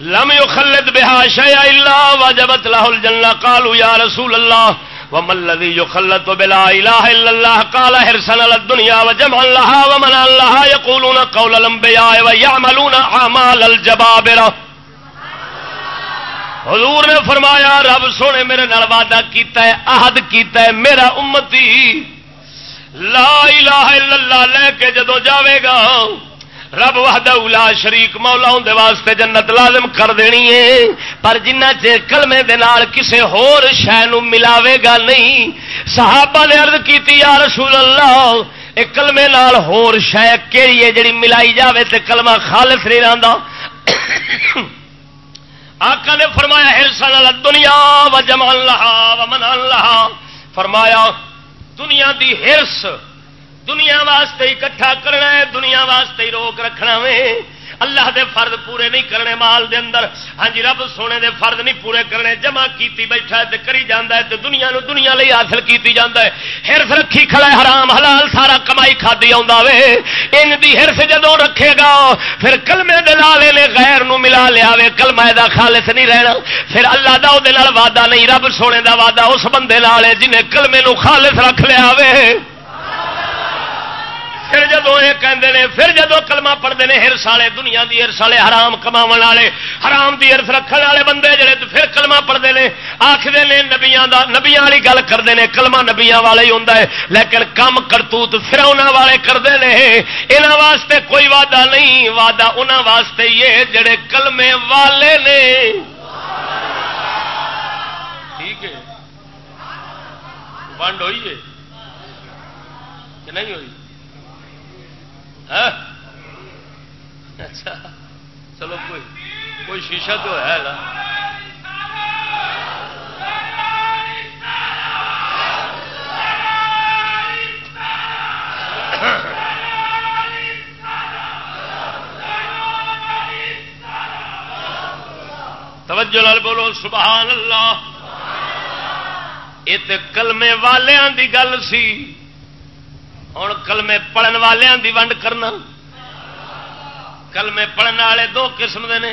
لم يخلد بها شيئا الا وجبت له الجنه قالوا يا رسول الله وما الذي يخلد بلا اله الا الله قال حرصا على الدنيا وجمعا لها ومن الله يقولون قول الانبياء ويعملون اعمال الجبابره حضور نے فرمایا، رب سونے میرے نال وعدہ کیتا ہے، عہد کیتا ہے، میرا امتی لا الہ الا اللہ لے کے جدو جاوے گا رب وحدہ اولا شریک مولا اندے واسطے جنت لازم کر دینی ہے۔ پر جنہ چیر کلمے دے نال کسے ہور شہ نو ملاوے گا نہیں۔ صحابہ نے عرض کیتی، یا رسول اللہ ایک کلمے نال ہور شہ کیڑی ہے جڑی ملائی جاوے تے کلمہ خالص نہیں رہندا؟ آقا نے فرمایا ہرسن دنیا و جمع اللہ و من اللہ فرمایا، دنیا دی ہرس دنیا واسطے اکٹھا کرنا ہے، دنیا واسطے ہی روک رکھنا وے۔ اللہ دے فرد پورے نہیں کرنے، مال دے اندر۔ ہاں جی رب سونے دے فرد نہیں پورے کرنے۔ جمع کیتی بیٹھا ہے تے کری جاندا ہے تے دنیا نو دنیا لئی حاصل کیتی جاندا ہے۔ ہرس رکھی کھڑا ہے، حرام، حلال، سارا کمائی کھادی آوندا وے۔ ان دی ہرس جدوں رکھے گا، پھر کلمے دے لالے نے غیر نو ملا لیا وے۔ کلمہ دا خالص نہیں رہنا۔ پھر اللہ دا او دے نال وعدہ نہیں، رب سونے دا وعدہ اس بندے نال ہے جنے کلمے نو خالص رکھ لیا وے۔ پھر جدو یہ کہتے پھر جدو کلمہ پڑھتے ہیں ہرس والے، دنیا کی ہرس والے، حرام کما والے، حرام کی ہرس رکھنے والے بندے جڑے پھر کلمہ پڑھتے ہیں آخر نے نبیا نبیا والی گل کرتے ہیں کلمہ نبیا والا ہی ہوں لیکن کم کرتوت فراؤنا والے کرتے ہیں یہاں واسطے کوئی وعدہ نہیں، وعدہ انہوں واسطے یہ جڑے کلمے والے نے۔ ٹھیک ہے۔ ونڈ ہوئی ہے کہ نہیں ہوئی؟ ہاں؟ اچھا چلو، کوئی کوئی شیشہ تو ہے نا توجہ لال بولو، سبحان اللہ۔ یہ کلمے والوں کی گل سی۔ ہوں کلمے پڑھن والوں کی ونڈ کرنا کلمے پڑھن والے دو قسم نے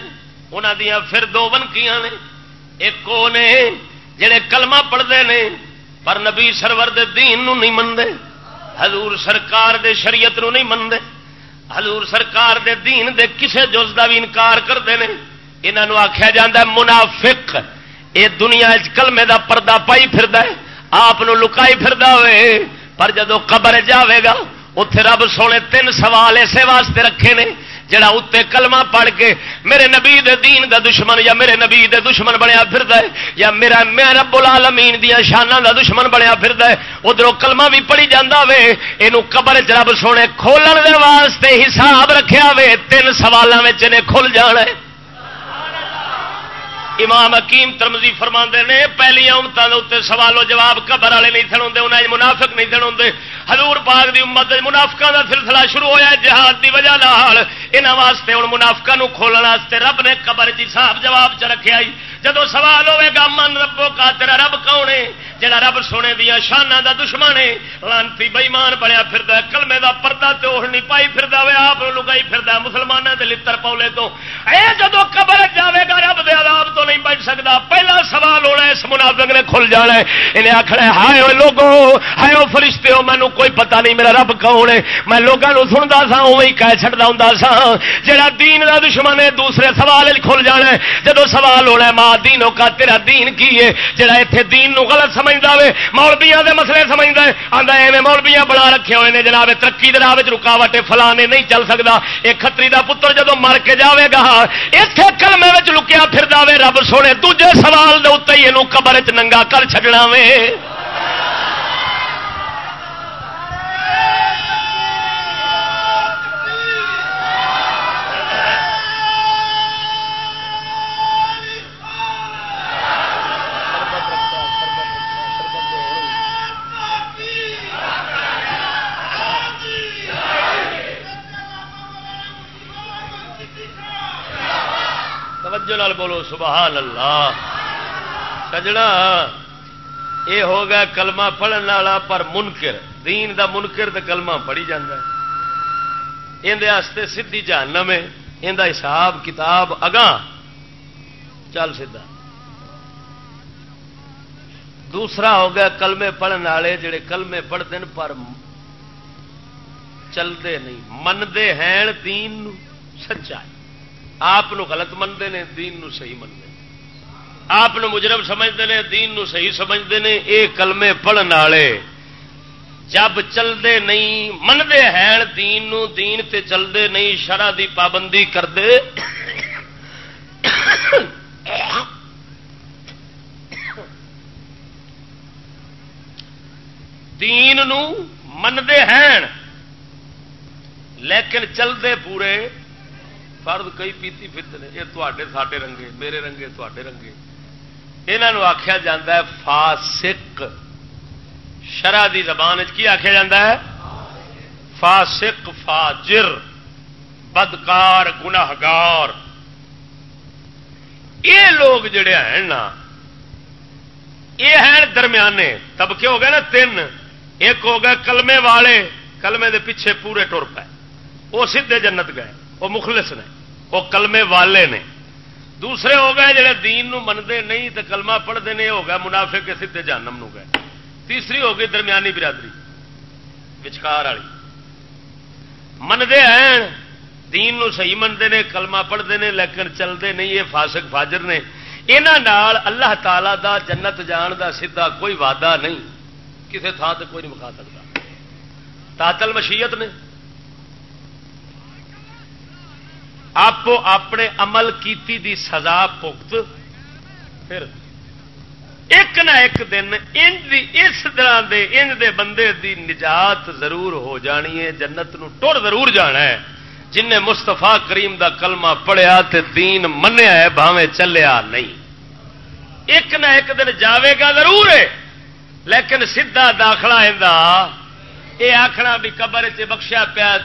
انہوں دیا پھر دو بنکیاں نے ایک وہ نے جڑے کلمہ پڑھتے ہیں پر نبی سرور دے دین نو نہیں منتے حضور سرکار دے شریعت نو نہیں منتے حضور سرکار دے دین دے کسے جز کا بھی انکار کرتے ہیں یہاں آخیا جا منافق یہ دنیا کلمے دا پردہ پائی پھر آپ لکائی پھر ہوئے پر جدو قبر جاوے گا اتے رب سونے تین سوال اسے واسطے رکھے نے، جڑا اتنے کلمہ پڑھ کے میرے نبی دے دین دا دشمن یا میرے نبی دے دشمن بنیا پھر یا میرا میں رب العالمین دیا شانہ دا دشمن بنیا پھر ادھر کلمہ بھی پڑھی جانا وے یہ قبر چ رب سونے کھولن دے واسطے حساب رکھیا وے، تین سوالوں میں کھل جانا ہے۔ امام حکیم ترمزی فرما نے، پہلی امتوں کے اتنے سوال و جواب قبر والے نہیں تھن انہیں منافق نہیں تھن ہوں ہزور پاک کی امت منافقہ کا سلسلہ شروع ہوا جہاد کی وجہ یہاں واسطے ہوں منافقا کھولنے رب نے قبر جی صاحب جواب چ رکھے آئی جدو سوال ہوے گا، من ربو کا تیرا رب کون ہے؟ جہاں رب سونے دیا شانہ دا دشمن ہے۔ لانتی بئیمان بنیا پھر کلمے دا پردہ تو نہیں پائی پھر آپ لگائی پھر مسلمانوں کے لڑ پولے تو۔ اے جدو قبر جاوے گا، رب دے عذاب تو نہیں بچ سکتا۔ پہلا سوال ہونا اس منافق نے کھل جانا ہے۔ انہیں آخر ہائے لوگو، ہائے وہ فرشتے ہو مینو کوئی پتہ نہیں، میرا رب کون ہے۔ میں لوگوں سنتا سا اوی کہہ چڑتا ہوں سا۔ جہاں دین کا دشمن ہے، دوسرے سوال کھل جانا ہے۔ سوال ہونا ہے، ماں دینوں کا، تیرا دین کی ہے؟ جہاں اتنے دین نو غلط سمجھتا ہے مولبیاں دے مسئلے سمجھتا ہے۔ آتا ایویں مولبیاں بنا رکھے ہوئے ہیں جناب، ترقی دراہ رکاوٹ فلانے نہیں چل سکتا یہ کتری کا پتر جدو مر کے جائے گا اتنے کلمے لکیا پھر دے رب سونے دوجے سوال دے اتنے یہ قبر چ ننگا کر چڈنا وے۔ نال بولو، سبحان اللہ۔ سجنا یہ ہو گیا کلمہ پڑھنے والا پر منکر۔ دین دا منکر تو کلمہ پڑھی جانا اندر سیدھی جانم ہے۔ اندر حساب کتاب اگاں۔ چل سا دوسرا ہو گیا کلمے پڑھنے والے جڑے کلمے پڑھتے ہیں پر چلتے نہیں۔ منتے ہیں دین سچائی آپ غلط منتے ہیں دین نو صحیح منتے آپ مجرم سمجھتے ہیں دین نو صحیح سمجھتے ہیں یہ کلمے پڑھن والے، جب چلتے نہیں، منتے ہیں دین نو، دین تے چلتے نہیں شرح دی پابندی کرتے دین نو منتے ہیں، لیکن چلتے پورے فرد کئی پیتی پھرتے ہیں یہ تے ساڈے رنگے، میرے رنگے تے رنگے۔ یہاں آخیا جا فاسق۔ شرح دی زبان کی آخیا جا ہے؟ فاسق، فاجر، بدکار، گناہگار۔ یہ لوگ جڑے ہیں نا، یہ ہیں درمیانے۔ طبقے ہو گئے نا تین۔ ایک ہو گئے کلمے والے، کلمے دے پیچھے پورے ٹر پے۔ وہ سیدے جنت گئے۔ وہ مخلص نے، وہ کلمے والے نے۔ دوسرے ہو گئے جڑے دین نو منتے نہیں تو کلمہ پڑھتے ہیں ہو گیا منافع کے سیدے جانم نو گئے۔ تیسری ہو گئی درمیانی برادری، وچکار والی۔ منتے ہیں، دین نو صحیح منتے ہیں کلمہ پڑھتے ہیں لیکن چلتے نہیں، یہ فاسق فاجر نے۔ یہاں اللہ تعالی دا جنت جان دا سیدھا کوئی وعدہ نہیں کسی تھان سے کوئی نہیں مکھا سکتا۔ تاطل مشیت نے آپ اپنے عمل کیتی دی سزا پخت پھر ایک نہ ایک دن انج دی اس طرح دے انج دے بندے دی نجات ضرور ہو جانی ہے، جنت نو ٹر ضرور جانا ہے۔ جن نے مستفا کریم دا کلمہ پڑھیا تے دین منیا ہے، بھاویں چلیا نہیں۔ ایک نہ ایک دن جاوے گا ضرور ہے، لیکن سیدھا داخلہ یہ آخنا بھی قبر چ بخشیا پیا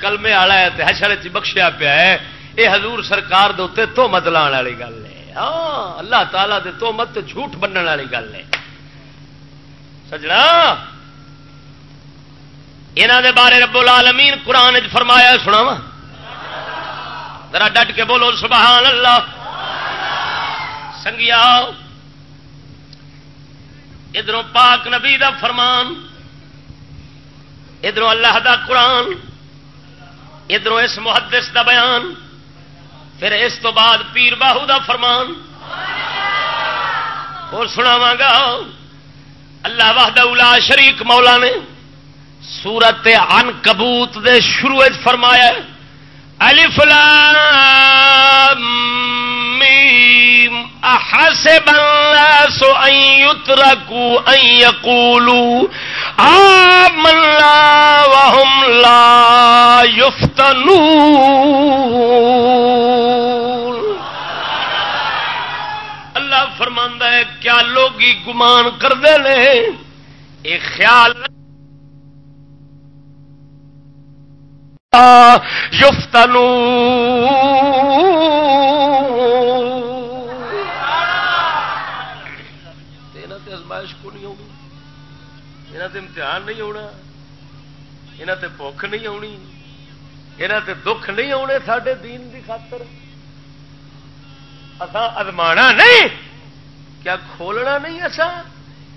کلمے والا ہے حشر چ بخشیا پیا ہے۔ یہ حضور سرکار دے تو مت لان والی گل ہے۔ ہاں اللہ تعالی دے تو مت جھوٹ بننے والی گل ہے۔ سجنا؟ یہاں دے بارے رب العالمین قرآن چ فرمایا سنا وا ذرا ڈٹ کے بولو، سبحان اللہ۔ سنگیا ادھر پاک نبی دا فرمان ادھر اللہ دا قرآن، ادھر اس محدث دا بیان، پھر اس تو بعد پیر باہو دا فرمان۔ اور سناوا گا، اللہ واہد الا شریک مولا نے سورت ان کبوت دے شروع فرمایا الف لام۔ احسب الناس ان يتركوا ان يقولوا آمنا وهم لا يفتنون. اللہ فرماندا ہے، کیا لوگی گمان کرتے ہیں یہ خیال یفتنو یہاں امتحان نہیں آنا یہاں تے بھوک نہیں آنی یہاں تے دکھ نہیں آنے سڈے دین دی خاطر۔ اصا ازما نہیں، کیا کھولنا نہیں اصا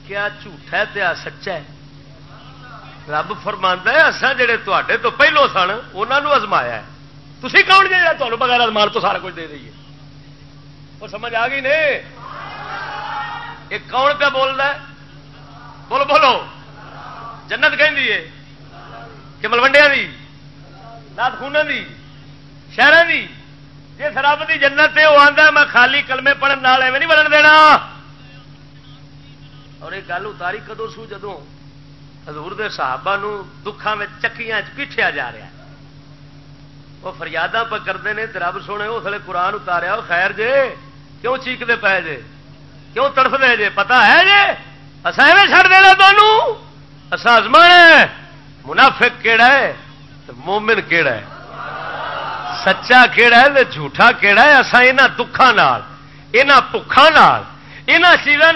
کیا جھوٹا ہے سچا ہے؟ رب فرما ہے اصا جڑے تے تو پہلو سن انہوں ازمایا تھی کون جی تمہیں بغیر ازمان تو سارا کچھ دے دئیے؟ وہ سمجھ آ گئی نہیں یہ کون پہ بول رہا ہے؟ بولو بولو۔ جنت کہ ملوڈیا کی نات خونا دی شہر دی جس رب کی جنت ہے وہ آتا میں خالی کلمے پڑھنے ایویں نہیں بڑھن دینا۔ اور یہ گل اتاری کدو سو جدو حضور دے صحابہ نو دکھان میں چکیاں پیٹھیا جا رہا ہے۔ وہ فریادہ پہ کرتے ہیں رب سونے اس لیے قرآن اتاریا خیر جے، کیوں چیختے پے جے؟ کیوں تڑف دے جے؟ پتا ہے جے؟ اصا ایویں چڑ دے تمہوں اصا ازما منافق کیڑا ہے تو مومن کیڑا ہے۔ سچا کیڑا ہے تو جھوٹا کیڑا ہے اصا یہاں دکھان یہاں بکھان یہاں چیزوں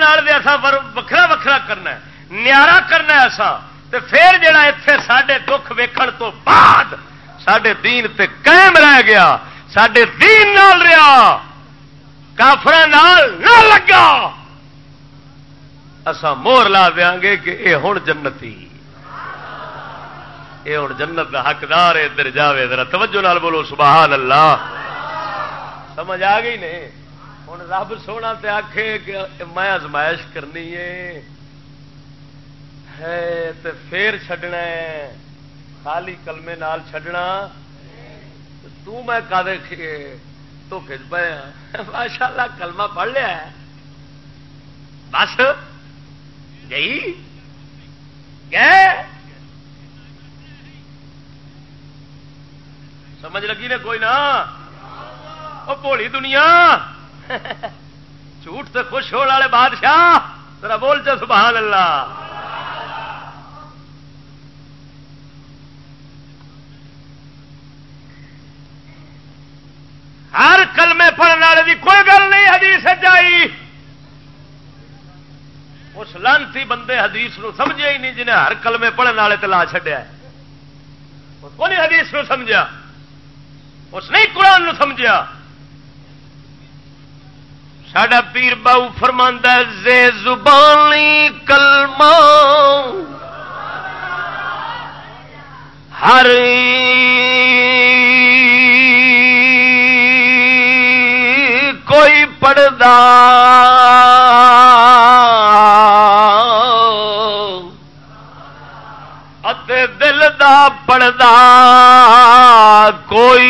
وکھرا وکھرا کرنا ہے، نیارا کرنا ہے ایسا تو پھر جڑا اتنے سڈے دکھ ویکھن تو بعد سڈے دین تے قائم رہ گیا سڈے دین نال رہا کافر نہ لگا۔ اسا مور لا دیا گے کہ اے ہوں جنتی۔ اے ہوں جنت کا حقدار ادھر جاوے، ذرا توجہ نال بولو سبحان اللہ سمجھ آ گئی نہیں ہوں رب سونا تے آخے کہ میں ازمائش کرنی ہے۔ تے پھر چھڈنا ہے۔ خالی کلمے نال چھڈنا۔ تو میں کدے تو کھج پایا ہاں؟ ماشاء اللہ کلمہ پڑھ لیا ہے۔ بس۔ گئی گئے سمجھ لگی نے کوئی نہ وہ بولی دنیا۔ جھوٹ سے خوش ہونے والے بادشاہ ذرا بول چ سبحان اللہ ہر کلمے پڑھنے والے کی کوئی گل نہیں حدیث آئی اس لانتی بندے حدیث نو سمجھے ہی نہیں جنہیں ہر کلمے پڑھنے والے تلا چڈیا کون حدیث نو سمجھا اس نے قرآن نو سمجھا ساڈا پیر باؤ فرماندہ زے زبانی کلمہ ہر کوئی پڑھدا پڑھدا کوئی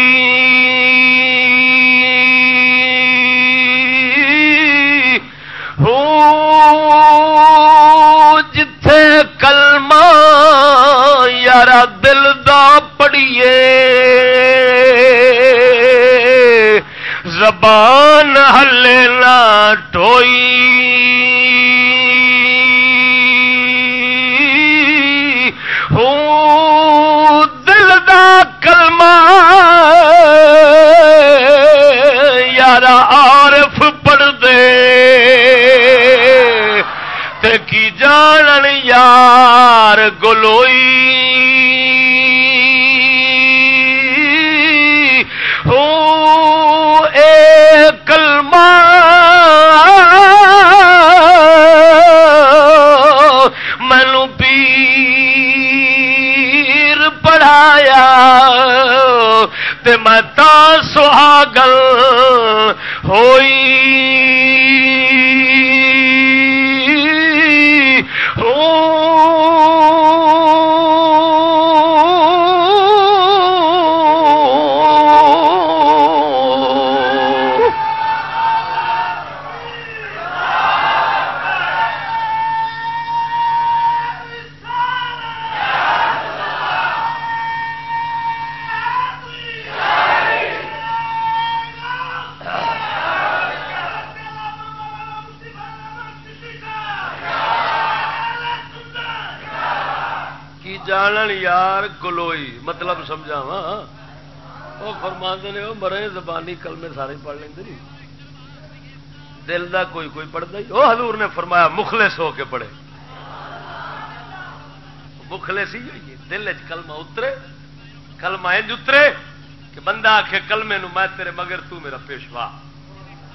جتھے کلمہ یار دل دا پڑھیے۔ زبان ہلے نہ ٹوئی۔ یار گلوئی۔ مینو پیر پڑھایا میں تا سہاگل ہوئی۔ مطلب وہ فرما نے وہ مرے زبانی کلمے سارے پڑھ لیں دل دا کوئی کوئی پڑھتا ہی وہ حضور نے فرمایا مخلص ہو کے پڑھے مخلص ہی ہوئی دل چ کلمہ اترے کلمہ انج اترے کہ بندہ آ کے کلمے نو میں تیرے مگر تو میرا پیشوا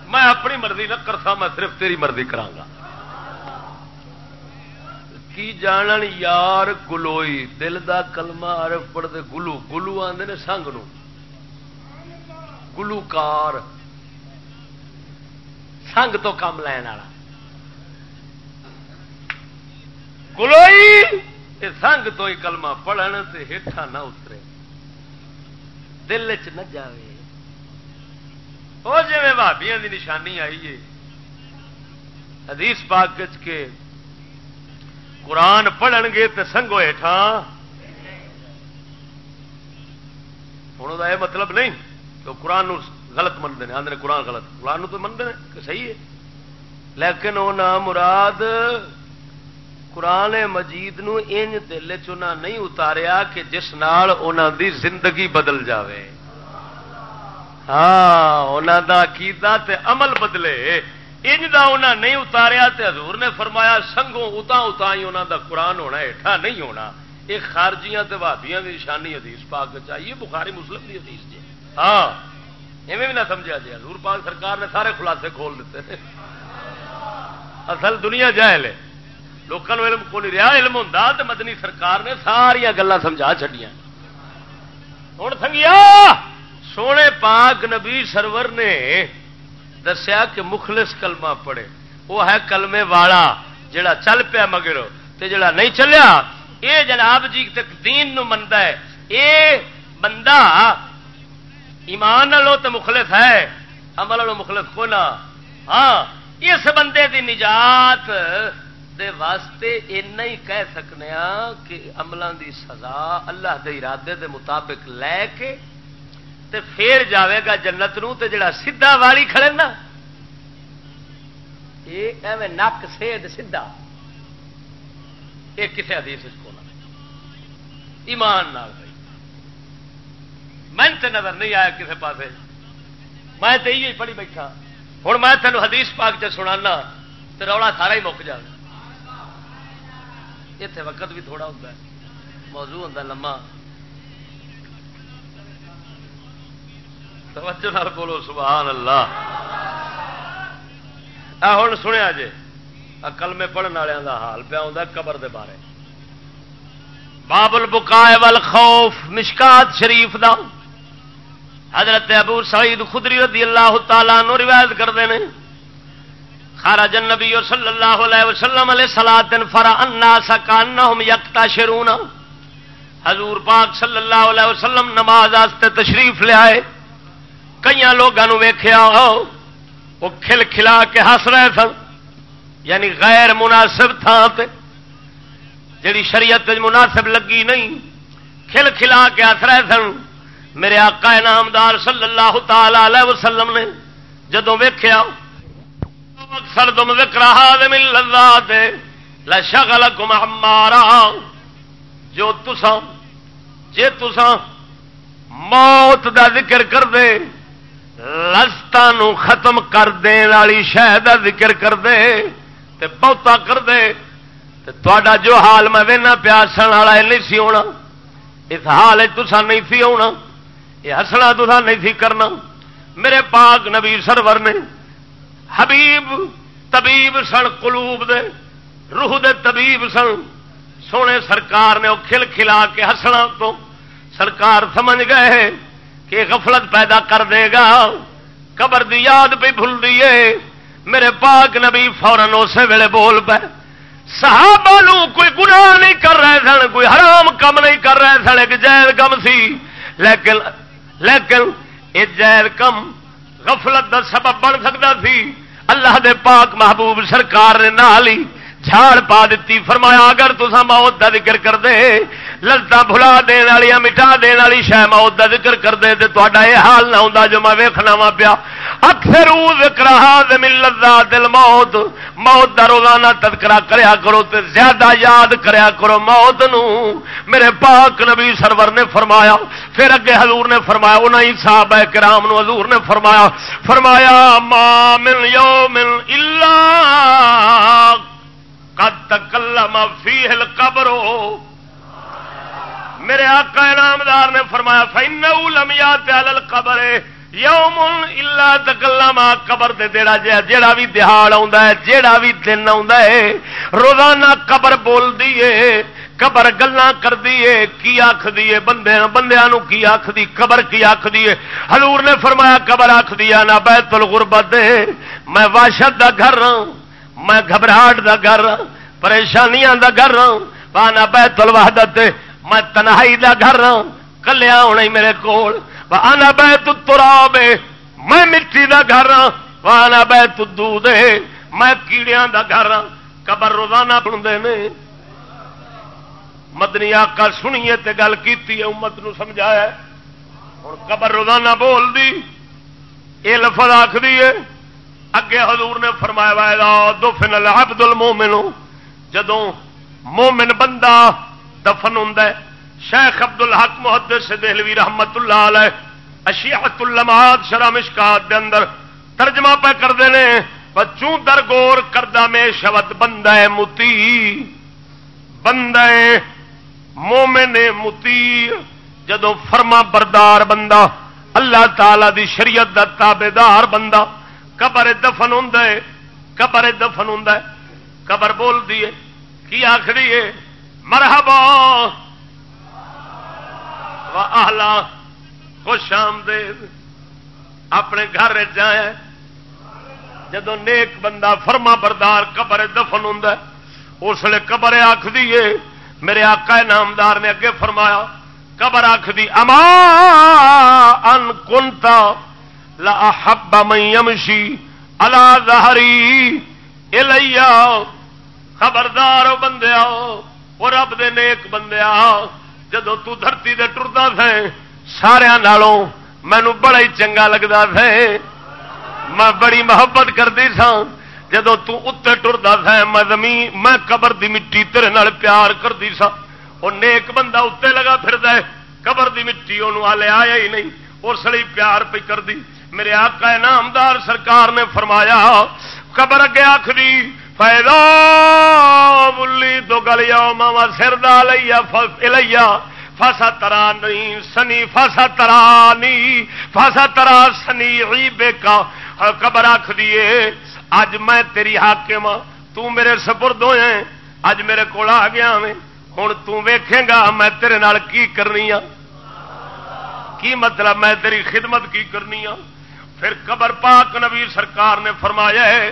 میں اپنی مرضی نہ کرتا میں صرف تیری مرضی کرا کی جانن یار گلوئی، دل دا کلمہ عرف پڑھتے گلو گلو آدھے نے سنگ نو۔ گلوکار۔ سنگ تو کم لین والا۔ گلوئی سنگ تو ہی کلمہ پڑھن سے ہیٹھا نہ اترے۔ دل چ نہ جائے وہ جی بھابیا کی نشانی آئی ہے۔ حدیث پاک کے قرآن پڑھن گے تو سنگو ہیٹھا ہوں یہ مطلب نہیں تو قرآن غلط منتے ہیں آدھے قرآن غلط۔ قرآن تو منتے ہیں کہ صحیح ہے۔ لیکن وہ نہ مراد قرآن مجید نو انج دل چنا نہیں اتاریا کہ جس نال دی زندگی بدل جاوے۔ ہاں انہوں دا عقیدہ تے عمل بدلے۔ انج دا انہاں نہیں اتاریا تے حضور نے فرمایا، سنگوں اتا اتا ہی انہاں دا قرآن ہونا ہیٹھا نہیں ہونا۔ یہ خارجیاں تے بھابیاں دی نشانی حدیث پاک چاہیے بخاری مسلم دی حدیث جی۔ ہاں ایویں بھی نہ سمجھا جی حضور پاک سرکار نے سارے خلاصے کھول دیتے۔ اصل دنیا جائے لوگوں علم کو نہیں رہا علم ہوں تو مدنی سرکار نے ساریا گلا سمجھا چڈیا ہوں سنگیا، سونے پاک نبی سرور نے دسیا کہ مخلص کلمہ پڑے وہ ہے کلمے والا جڑا چل پیا مگر تے جڑا نہیں چلیا۔ یہ جناب جی تک دین نو منتا ہے۔ یہ بندہ ایمان لو تو مخلف ہے، عمل والوں مخلف کو نہ ہاں اس بندے دی نجات دے واسطے اینا ہی کہہ سکنے ہاں کہ عملوں دی سزا اللہ دے ارادے دے مطابق لے کے تے پھر جاوے گا جنت نو تے جڑا سیدھا والی کھڑے نا یہ ایویں نک سید سیدھا۔ یہ کسی حدیث کو ایمان نال میں نظر نہیں آیا کسی پاس میں تو یہ پڑھی بیٹھا۔ ہوں میں تینوں حدیث پاک چ سنا تو رولا سارا ہی مک جائے اتنے وقت بھی تھوڑا ہوتا ہے۔ موضوع ہوتا لما توجہ بولو، سبحان اللہ۔ ہوں سنیا جی کلمے پڑھنے والوں کا حال پیا ہوں قبر دے بارے۔ بابل بکائے وال خوف مشکات شریف دا۔ حضرت ابو سعید خدری رضی اللہ تعالیٰ نو روایت کرتے ہیں خارج النبی صلی اللہ علیہ وسلم علیہ سلاد فرا الناس کانہم یکتاشرون حضور پاک صلی اللہ علیہ وسلم نماز تشریف لے آئے۔ کئی لوگوں ویخیا وہ کھل کھلا کے ہس رہے سن یعنی غیر مناسب تھان تے جڑی شریعت مناسب لگی نہیں، کھل کھلا کے ہس رہے سن۔ میرے آقا نامدار صلی اللہ تعالی علیہ وسلم نے جدو ویخیا اکثر تم ذکر لشغل گم ہمارا جو تسا جے تسا موت دا ذکر کر دے لستان ختم کر دین والی شہ کا ذکر کر دے تے بہتا کر دے تے تا جو حال میں وہنا پیاسن والا نہیں سی ہونا۔ اس حال تسا نہیں سی ہونا۔ یہ ہسنا تسا نہیں سی کرنا۔ میرے پاک نبی سرور نے حبیب طبیب سن، قلوب دے، روح دے طبیب سن۔ سونے سرکار نے وہ کھل کھلا کے ہسنا تو سرکار سمجھ گئے۔ کہ غفلت پیدا کر دے گا۔ قبر دی یاد پہ بھول دیے میرے پاک نبی فورن اسی ویلے بول پے۔ صحابہ لو کوئی گناہ نہیں کر رہے سن، کوئی حرام کم نہیں کر رہے سن، ایک جائز کم سی۔ لیکن لیکن یہ جائز کم غفلت دا سبب بن سکتا سی۔ اللہ دے پاک محبوب سرکار نے نال ہی۔ جھاڑ پا دیتی، فرمایا، اگر تسا موت دا ذکر کر دے لذتا بھلا دین والی مٹا دین والی شہ موت دا ذکر کر دے تے تہاڈا یہ حال نہ ہوندا جو میں ویکھنا وا پیا۔ اکثر ذکر من لذات الموت، موت دا روزانہ تذکرہ کریا کرو تے زیادہ یاد کریا کرو موت نو۔ میرے پاک نبی سرور نے فرمایا، پھر اگے حضور نے فرمایا، انہاں صحابہ کرام نو حضور نے فرمایا فرمایا، ما من یوم الا قد تکلم فیہ القبر۔ میرے آقا انعامدار نے فرمایا، فَإِنَّهُ لَمْ يَاتِ عَلَى الْقَبْرِ۔ یوم الا تکلما قبر دے دیڑا جے جیڑا بھی دہاڑ آوندا ہے، جیڑا بھی دن آوندا ہے، روزانہ قبر بول دیے قبر گلاں کر دیے کی آکھ دیے بندے بندیاں نو کی آکھ دی، قبر کی آکھ دیے حضور نے فرمایا، قبر آکھ دیا نا بیت الغربت دے۔ میں وحشت دا گھر رہا ہوں میں گھبراہٹ دا گھر، پریشانیاں دا گھر ہوں وانا بیت الوحدت، میں تنہائی دا گھر ہوں کلیا ہونا میرے کول۔ وانا بیت التراب، میں مٹی دا گھر۔ ہاں وانا بیت الدودھ، میں کیڑیاں دا گھر۔ ہاں قبر روزانہ بنتے نے مدنی آقا سنیے تے گل کیتی ہے، امت نو سمجھایا ہوں قبر روزانہ بول دی۔ یہ لفظ آخری ہے۔ اگے حضور نے فرمایا وا دفن العبد المومن جدوں مومن بندہ دفن ہوں شیخ ابد الحق محدث دہلوی رحمت اللہ علیہ اشیات اللمات شرامشکات دے اندر ترجمہ پہ کرتے ہیں بچوں در گور کردہ میں شبد بندہ متی، بندہ مومن متی۔ جدو فرما بردار بندہ، اللہ تعالی دی شریعت دا تابے دار بندہ قبر دفن ہوں قبر دفن ہوں قبر بول دیے کی آخری ہے؟ مرحبا۔ آہلا خوش آمدید۔ اپنے گھر جایا جدو نیک بندہ فرما بردار قبر دفن ہوں اس لیے قبر آخ دیے میرے آقا نامدار نے اگے فرمایا، قبر آخ دی اما ان کنتا۔ لا حب میمشی الا ظہری الیا خبردار بندے وہ رب دے نیک بندے جدو تو دھرتی دے ٹرتا تھے سارا نالوں مینو بڑا ہی چنگا لگتا تھے۔ میں بڑی محبت کرتی سا جدو تے ٹرتا تھا میں زمین، میں قبر دی مٹی تیرے نال پیار کرتی سا وہ نیک بندہ اتنے لگا پھر قبر دی مٹی وہ ہالے آیا ہی نہیں، اس لیے پیار پہ کر دی میرے آقا نامدار سرکار نے فرمایا، قبر اگے آخری فائدہ بلی دو گلیا ماوا سر دلیا فاسا ترا نہیں سنی فاسا ترا نہیں فاسا ترا سنی بے کا قبر آخ دیے اج میں تیری حاکم ہاں، تو میرے سپرد ہوئے اج میرے کو آ گیا میں ہوں تیکھے گا میں تیرے نال کی کرنی ہوں کی مطلب میں تیری خدمت کی کرنی ہوں پھر قبر پاک نبی سرکار نے فرمایا ہے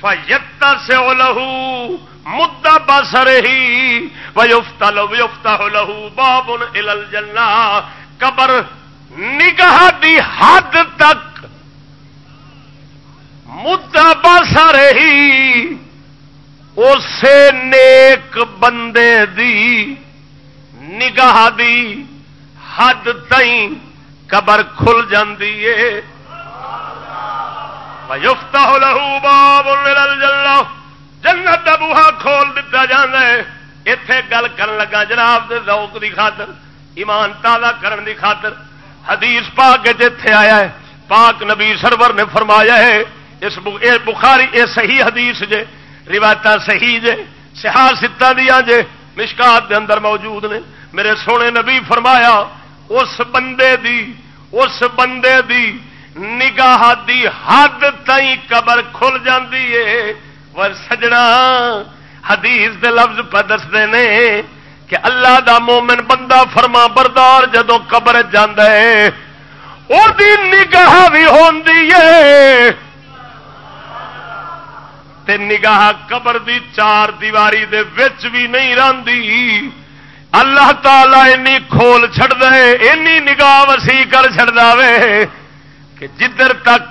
فیت سے لہو مدا بسر ہی وفتا لو وفتا لہو بابن ال جنا قبر نگاہ دی حد تک مدا بسر ہی اسے نیک بندے دی نگاہ دی حد تئی قبر کھل جاندی ہے۔ لہو باب جنت کا بوہا کھول دتا جانا ہے. اتے گل کر لگا جناب دے ذوق دی خاطر، ایمان تازہ کرن دی خاطر. حدیث پاک جتھے آیا ہے، پاک نبی سرور نے فرمایا ہے، اس بخاری اے صحیح حدیث جے روایت صحیح جے سہا ستا دیا جے، مشکات دے اندر موجود نے. میرے سونے نبی فرمایا، اس بندے دی، اس بندے دی نگاہ دی حد تئی قبر کھل جاندی ہے۔ ور سجنا حدیث دے لفظ پہ دستے نے کہ اللہ دا مومن بندہ فرما بردار جدو قبر جاندہ ہے اور دی نگاہ بھی ہوندی ہے۔ تے نگاہ قبر دی چار دیواری دے وچ بھی نہیں راندی۔ اللہ تعالی اینی کھول چھڑ دے اینی نگاہ وسیع کر چھڑ دے کہ جدھر تک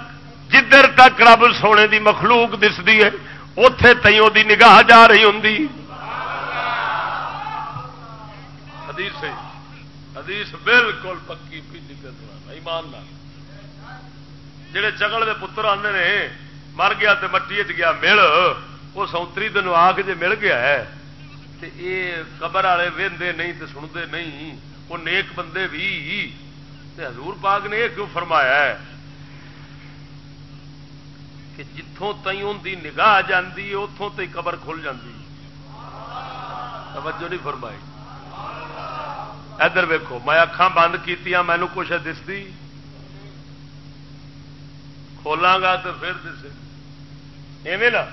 جدھر تک رب سونے دی مخلوق دستی ہے اتے تئیوں دی نگاہ جا رہی ہوں حدیث حدیث بالکل پکی ایمان جہے چگل کے پتر آتے نے، مر گیا تو مٹی گیا، مل۔ وہ سونتری دن آ کے جی مل گیا ہے یہ قبر والے وہدے نہیں تو سنتے نہیں وہ نیک بندے بھی۔ حضور پاک نے یہ کیوں فرمایا ہے؟ کہ جتوں تھی ان کی نگاہ جاتی ہے اتوں تی قبر کھل جاتی توجہ نہیں فرمائی۔ ادھر ویکو میں اکھان بند کی مینو کچھ دستی؟ کھولاں گا تو پھر دسے۔ ایویں نا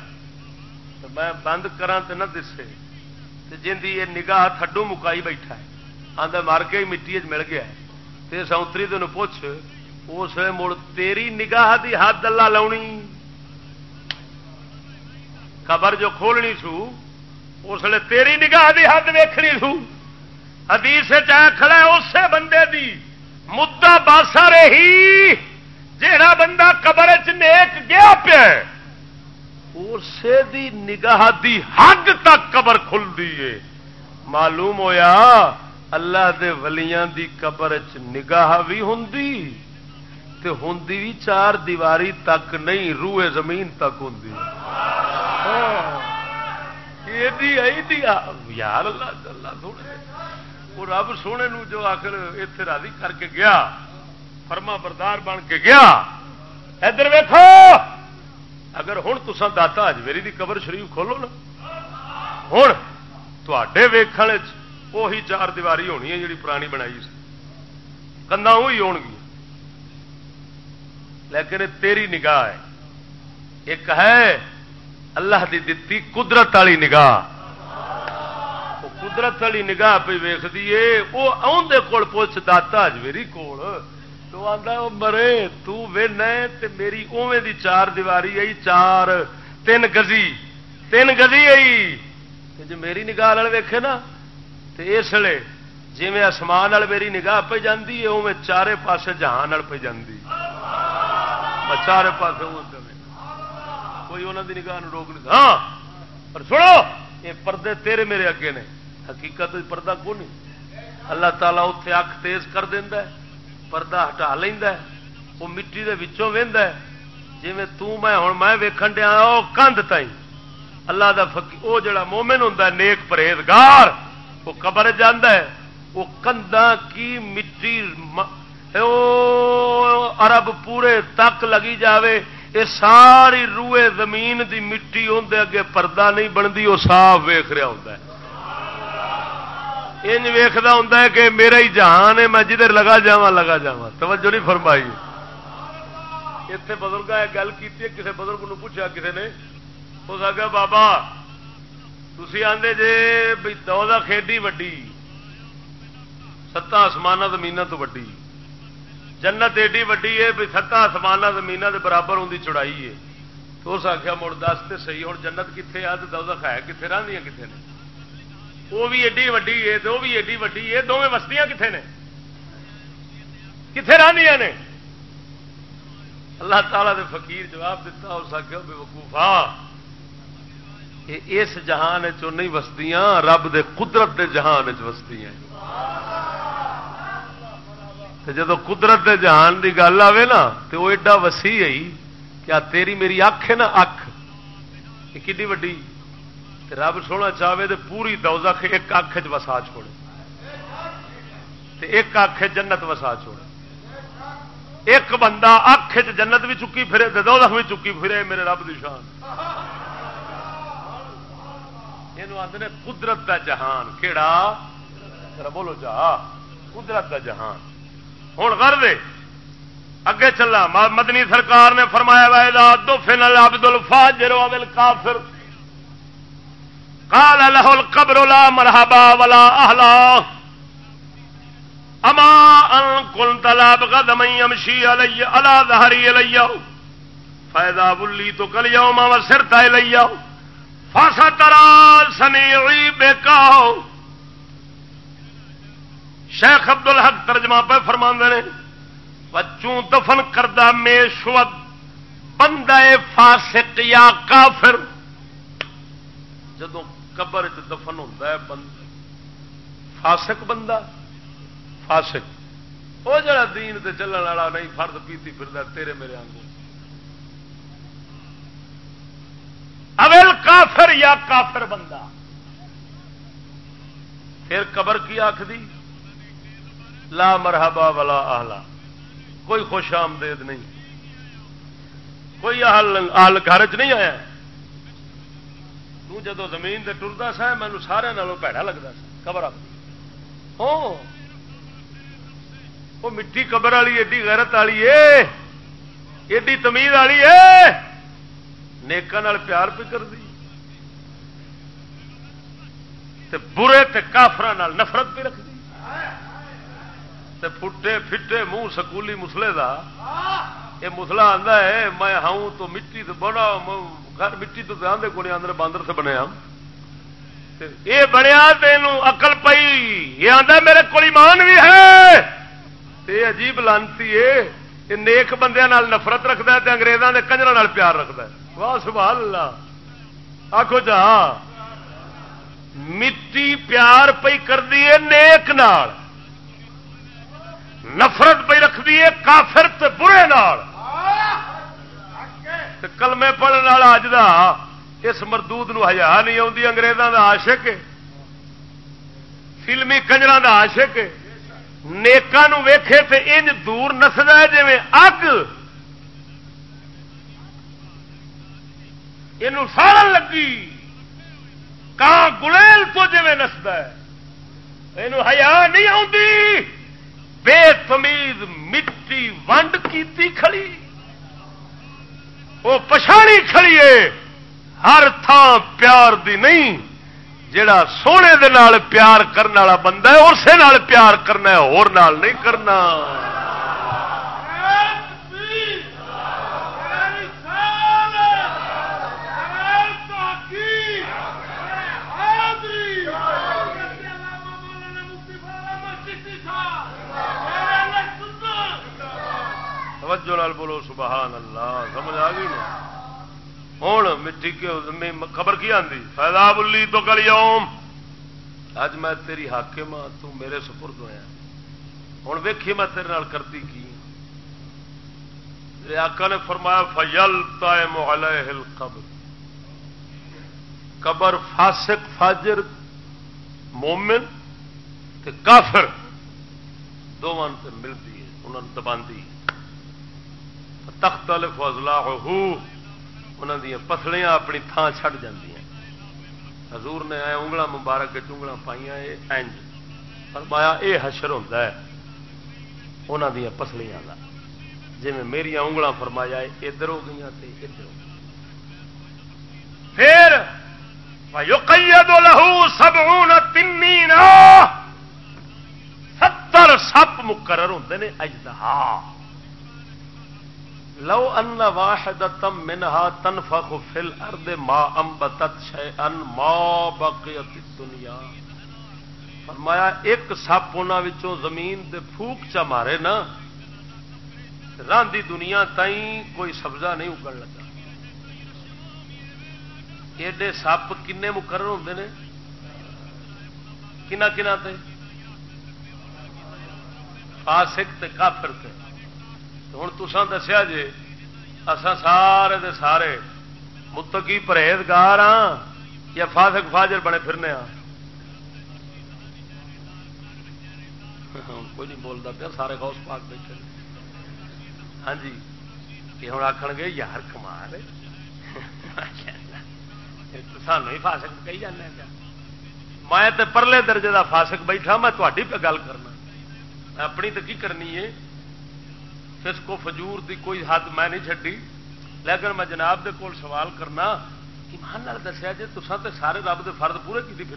میں بند کرا تو نہ دسے۔ جن کی یہ نگاہ تھڈو مکائی بیٹھا ہے آدھا مر کے مٹی مل گیا تو سونتری تین پوچھ، اس مڑ تیری نگاہ دی حد اللہ لاؤنی؟ خبر جو کھولنی سو، اس لیے تیری نگاہ دی حد ویخنی سو۔ حدیث چاہ کھڑا اسی بندے دی مدعا باسا رہی جہا بندہ قبر چ نیک گیا پیا اسے دی نگاہ دی حد تک قبر کھل ہے۔ معلوم ہویا، اللہ دے ولیاں دی قبر چ نگاہ بھی ہوں تے ہوں بھی چار دیواری تک نہیں، روئے زمین تک ہوں ہاں، یار اللہ اللہ تھوڑے وہ رب سونے نو جو آخر اتنے راضی کر کے گیا، فرما بردار بن کے گیا۔ ادھر ویکو اگر ہوں تسا داتا اجمیری دی قبر شریف کھولو نا۔ ہوں تے ویخنے وہی چار دیواری ہونی ہے جی پرانی بنائی کندا وہی ہو لیکن تیری نگاہ ہے۔ ایک ہے اللہ دی دتی قدرت والی نگاہ۔ قدرت والی نگاہ پہ ویختی ہے، وہ آدھے کول پوچھ دتا اجمیری کول۔ تو آتا وہ مرے تے میری اوے دی چار دیواری آئی، چار، تین گزی۔ تین گزی آئی۔ جی میری نگاہ والے ویکھے نا تو اس لیے جی آسمان میری نگاہ پہ جاتی ہے اوے چارے پاسے جہان پہ جاتی چارے پاسے کوئی انہوں دی نگاہ روک نہیں ہاں پر سنو، یہ پردے تیرے میرے اگے نے. حقیقت پردہ کو نہیں اللہ تعالیٰ اتنے اکھ تیز کر دینا پردہ ہٹا لینا وہ مٹی دے وچوں وہدا ہے. جی میں ہوں میں ویکھن دیا ہاں، وہ کندھ تھی اللہ دا فقی وہ جڑا مومن ہوں نیک پرہیزگار وہ قبر جانا ہے وہ کندھا کی مٹی عرب پورے تک لگی جاوے یہ ساری روئے زمین دی مٹی اندر اگے پردہ نہیں بنتی وہ صاف ویخ رہا ہوں ان ویختا ہوں کہ میرا ہی جہان ہے میں جدھر لگا جا لگا جا توجہ نہیں فرمائی اتنے بزرگ گل کی کسی بزرگ نو پوچھا کسی نے ہو سکا بابا تھی آدھے جی بھائی دو کھیڈی وڈی ستا آسمان زمین تو وڈی جنت ایڈی وڈی ہے بھی ستا آسمان زمین کے برابر ہوں چڑائی ہے۔ تو اس آخیا مڑ دس تو سی ہوں جنت کتنے آ تو دو ہے کتنے رہی کتنے نے؟ وہ بھی ایڈی وڈی ہے تو وہ بھی ایڈی وڈی ہے دونوں وستیاں کتنے نے؟ کتنے رہی نے؟ اللہ تعالیٰ دے فقیر جواب دیتا اس آخیا بے وقوفا اس جہان چ نہیں وسدیاں رب دے قدرت دے جہان چ وسدیاں چستی قدرت دے جہان دی گل آئے نا تو وہ ایڈا وسیع ہے کیا تیری میری اکھ ہے نا اکھ؟ یہ کھی وڈی؟ رب سونا چاہے تو پوری دوزخ ایک اکھ چ وسا چھوڑے۔ ایک اکھ جنت وسا چھوڑے۔ ایک بندہ اکھ چ جنت بھی چکی پھرے دوزخ بھی چکی پھرے میرے رب کی شان۔ یہ آدھے قدرت کا جہان۔ کہڑا بولو جا۔ قدرت کا جہان۔ ہوں کر دے اگے چلا۔ مدنی سرکار نے فرمایا وا دو فن ابد الفاجر کافر قال له القبر لا مرحبا ولا اهلا اما ان كنت لا بغد من يمشي علي على ظهري الي فاذا وليت كل يوم وسرت الي فسترى سميعي بك شیخ ابد الحق ترجمہ پہ فرما نے، بچوں دفن کردہ میں شوت بندہ فاسق یا کافر۔ جدو قبر چ دفن ہوتا ہے، بندہ فاسق بندہ، فاسق۔ وہ جڑا دین تے چلن والا نہیں، فرد پیتی پھر تیرے میرے آگے اویل کافر یا کافر بندہ؟ پھر قبر کی آخری لا مرحبا والا آلہ کوئی خوش آمدید نہیں۔ کوئی آل گھر چ نہیں آیا۔ جدو زمین سے ٹرتا سا مینو سارے نالوں پیڑا لگتا سا۔ قبر ہاں۔ وہ مٹی قبر والی، ایڈی غیرت والی ہے ایڈی تمیز والی ہے نیکا پیار پہ کر دی۔ تے برے تے کافر نفرت بھی رکھ دی۔ تے پھٹے پھٹے منہ سکولی مسلے دا۔ یہ مسلا آتا ہے میں ہوں تو مٹی تو بڑا گھر مٹی تو آدھے کو آدھے باندر سے بنیا یہ بنیا تین اقل پئی۔ یہ آتا میرے کو ایمان بھی ہے۔ یہ عجیب لانتی ہے۔ یہ نیک بندے نفرت رکھتا ہے انگریزوں کے کنجر پیار رکھتا ہے۔ واہ سبحان اللہ۔ آخو جا۔ مٹی پیار پی کر ہے نیک نال۔ نفرت پہ رکھتی ہے کافر تے برے نال۔ کلمے پڑھنے والا اج دا اس مردود نو ہزار نہیں آتی اگریزوں کا آشک فلمی کنجر کا آشک نیکان ویخے تے انج دور نسد ہے جی اگ یہ سارا لگی۔ کان گلیل تو جی نسد ہے۔ یہ ہزار نہیں آتی بے تمیز مٹی ونڈ کی کھڑی وہ پچھاڑی کھڑی ہے ہر تھان پیار دی نہیں جڑا سونے دے نال پیار کرنے والا بندہ ہے اسے نال پیار کرنا ہے اور نال نہیں کرنا سبحان اللہ سمجھ آ گئی نا ہوں مٹی کے خبر کی آتی فیضا بلی تو کل یوم۔ اج میں تیری حاکم ہاں تو میرے سپرد ہوا ہوں ویکھی میں تیرے نال کرتی کی؟ آقا نے فرمایا، فیل تائے محلہ ہل قبر قبر فاسق، فاجر، مومن تے کافر دونوں ملتی ہے انہوں نے دباندی۔ تخت فضلہ انہوں دیا پتلیاں اپنی تھان چھڑ جاندیاں۔ حضور نے آئے انگل مبارک چونگل پائیا اینج۔ فرمایا اے حشر ہوتا ہے انہوں دیا پسلیاں کا جی میری انگل فرمایا ادھر ہو گئی ادھر ہو پھر لہو سب تین ستر سپ مقرر ہوتے ہیں اجدہا۔ لو ان واحد تم منہا تنفخ فل ارد ما امبتت شے ان ما بقیت دنیا فرمایا، ایک سپ انہوں زمین دے پھوک چا مارے نا، راندی دنیا تائیں کوئی سبزہ نہیں اگڑ لگا۔ ایڈے سپ کن مقرر ہوتے ہیں کنا کنا تے؟ فاسق تے کافر تے۔ ہوں تسان دسیا جی اسان سارے دے سارے متقی پرہیزگار ہاں یا فاسق فاجر بنے پھرنے ہاں؟ کوئی نہیں بولتا پیا، سارے غوث پاک بیٹھے ہاں جی یہ ہوں آخر گے، یار کمال سانو ہی فاسق کہی جانا میں پرلے درجے دا فاسق بیٹھا، میں تھی پہ گل کرنا۔ اپنی تو کی کرنی ہے؟ فسکو فجور دی کوئی حد میں نہیں چڈی لیکن میں جناب دے کول سوال کرنا، ایمان دسیا جی تو سارے رب دے فرد پورے کی پھر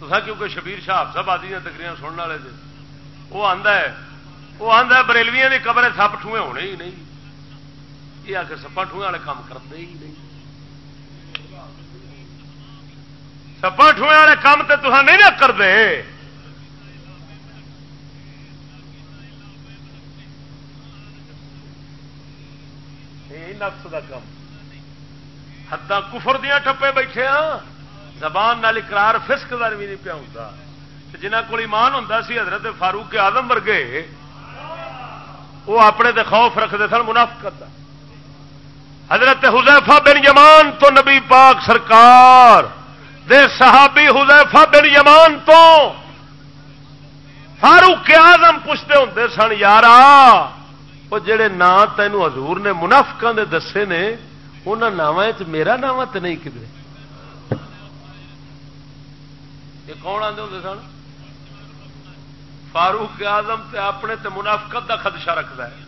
تو کیونکہ شبیر شاہ صاحب آدی تکریاں سننے والے جی وہ آتا ہے، وہ آتا ہے بریلویاں کی قبر سپ ٹوئے ہونے ہی نہیں۔ یہ آ کے سپا ٹوئے والے کام کرتے ہی نہیں۔ سپا ٹوئے والے کام تو نہیں نہ کرتے۔ نفس کا کام حداں کفر دیا ٹپے بیٹھے ہاں زبان نال اقرار فسک دار بھی نہیں پیا ہوں جنہ کو ایمان ہوں سی حضرت فاروق آدم ورگے وہ اپنے دے خوف رکھتے سن منافقت کا حضرت حذیفہ بن یمان تو نبی پاک سرکار دے صحابی حذیفہ بن یمان تو فاروق آزم پوچھتے ہوں سن یار وہ جڑے نا تینوں حضور نے منافقہ دے دسے نے انہوں ناواں میرا ناواں تو نہیں کدھر یہ کون آتے ہوں سن؟ فاروق آزم تے اپنے تے منافقت دا خدشہ رکھتا ہے۔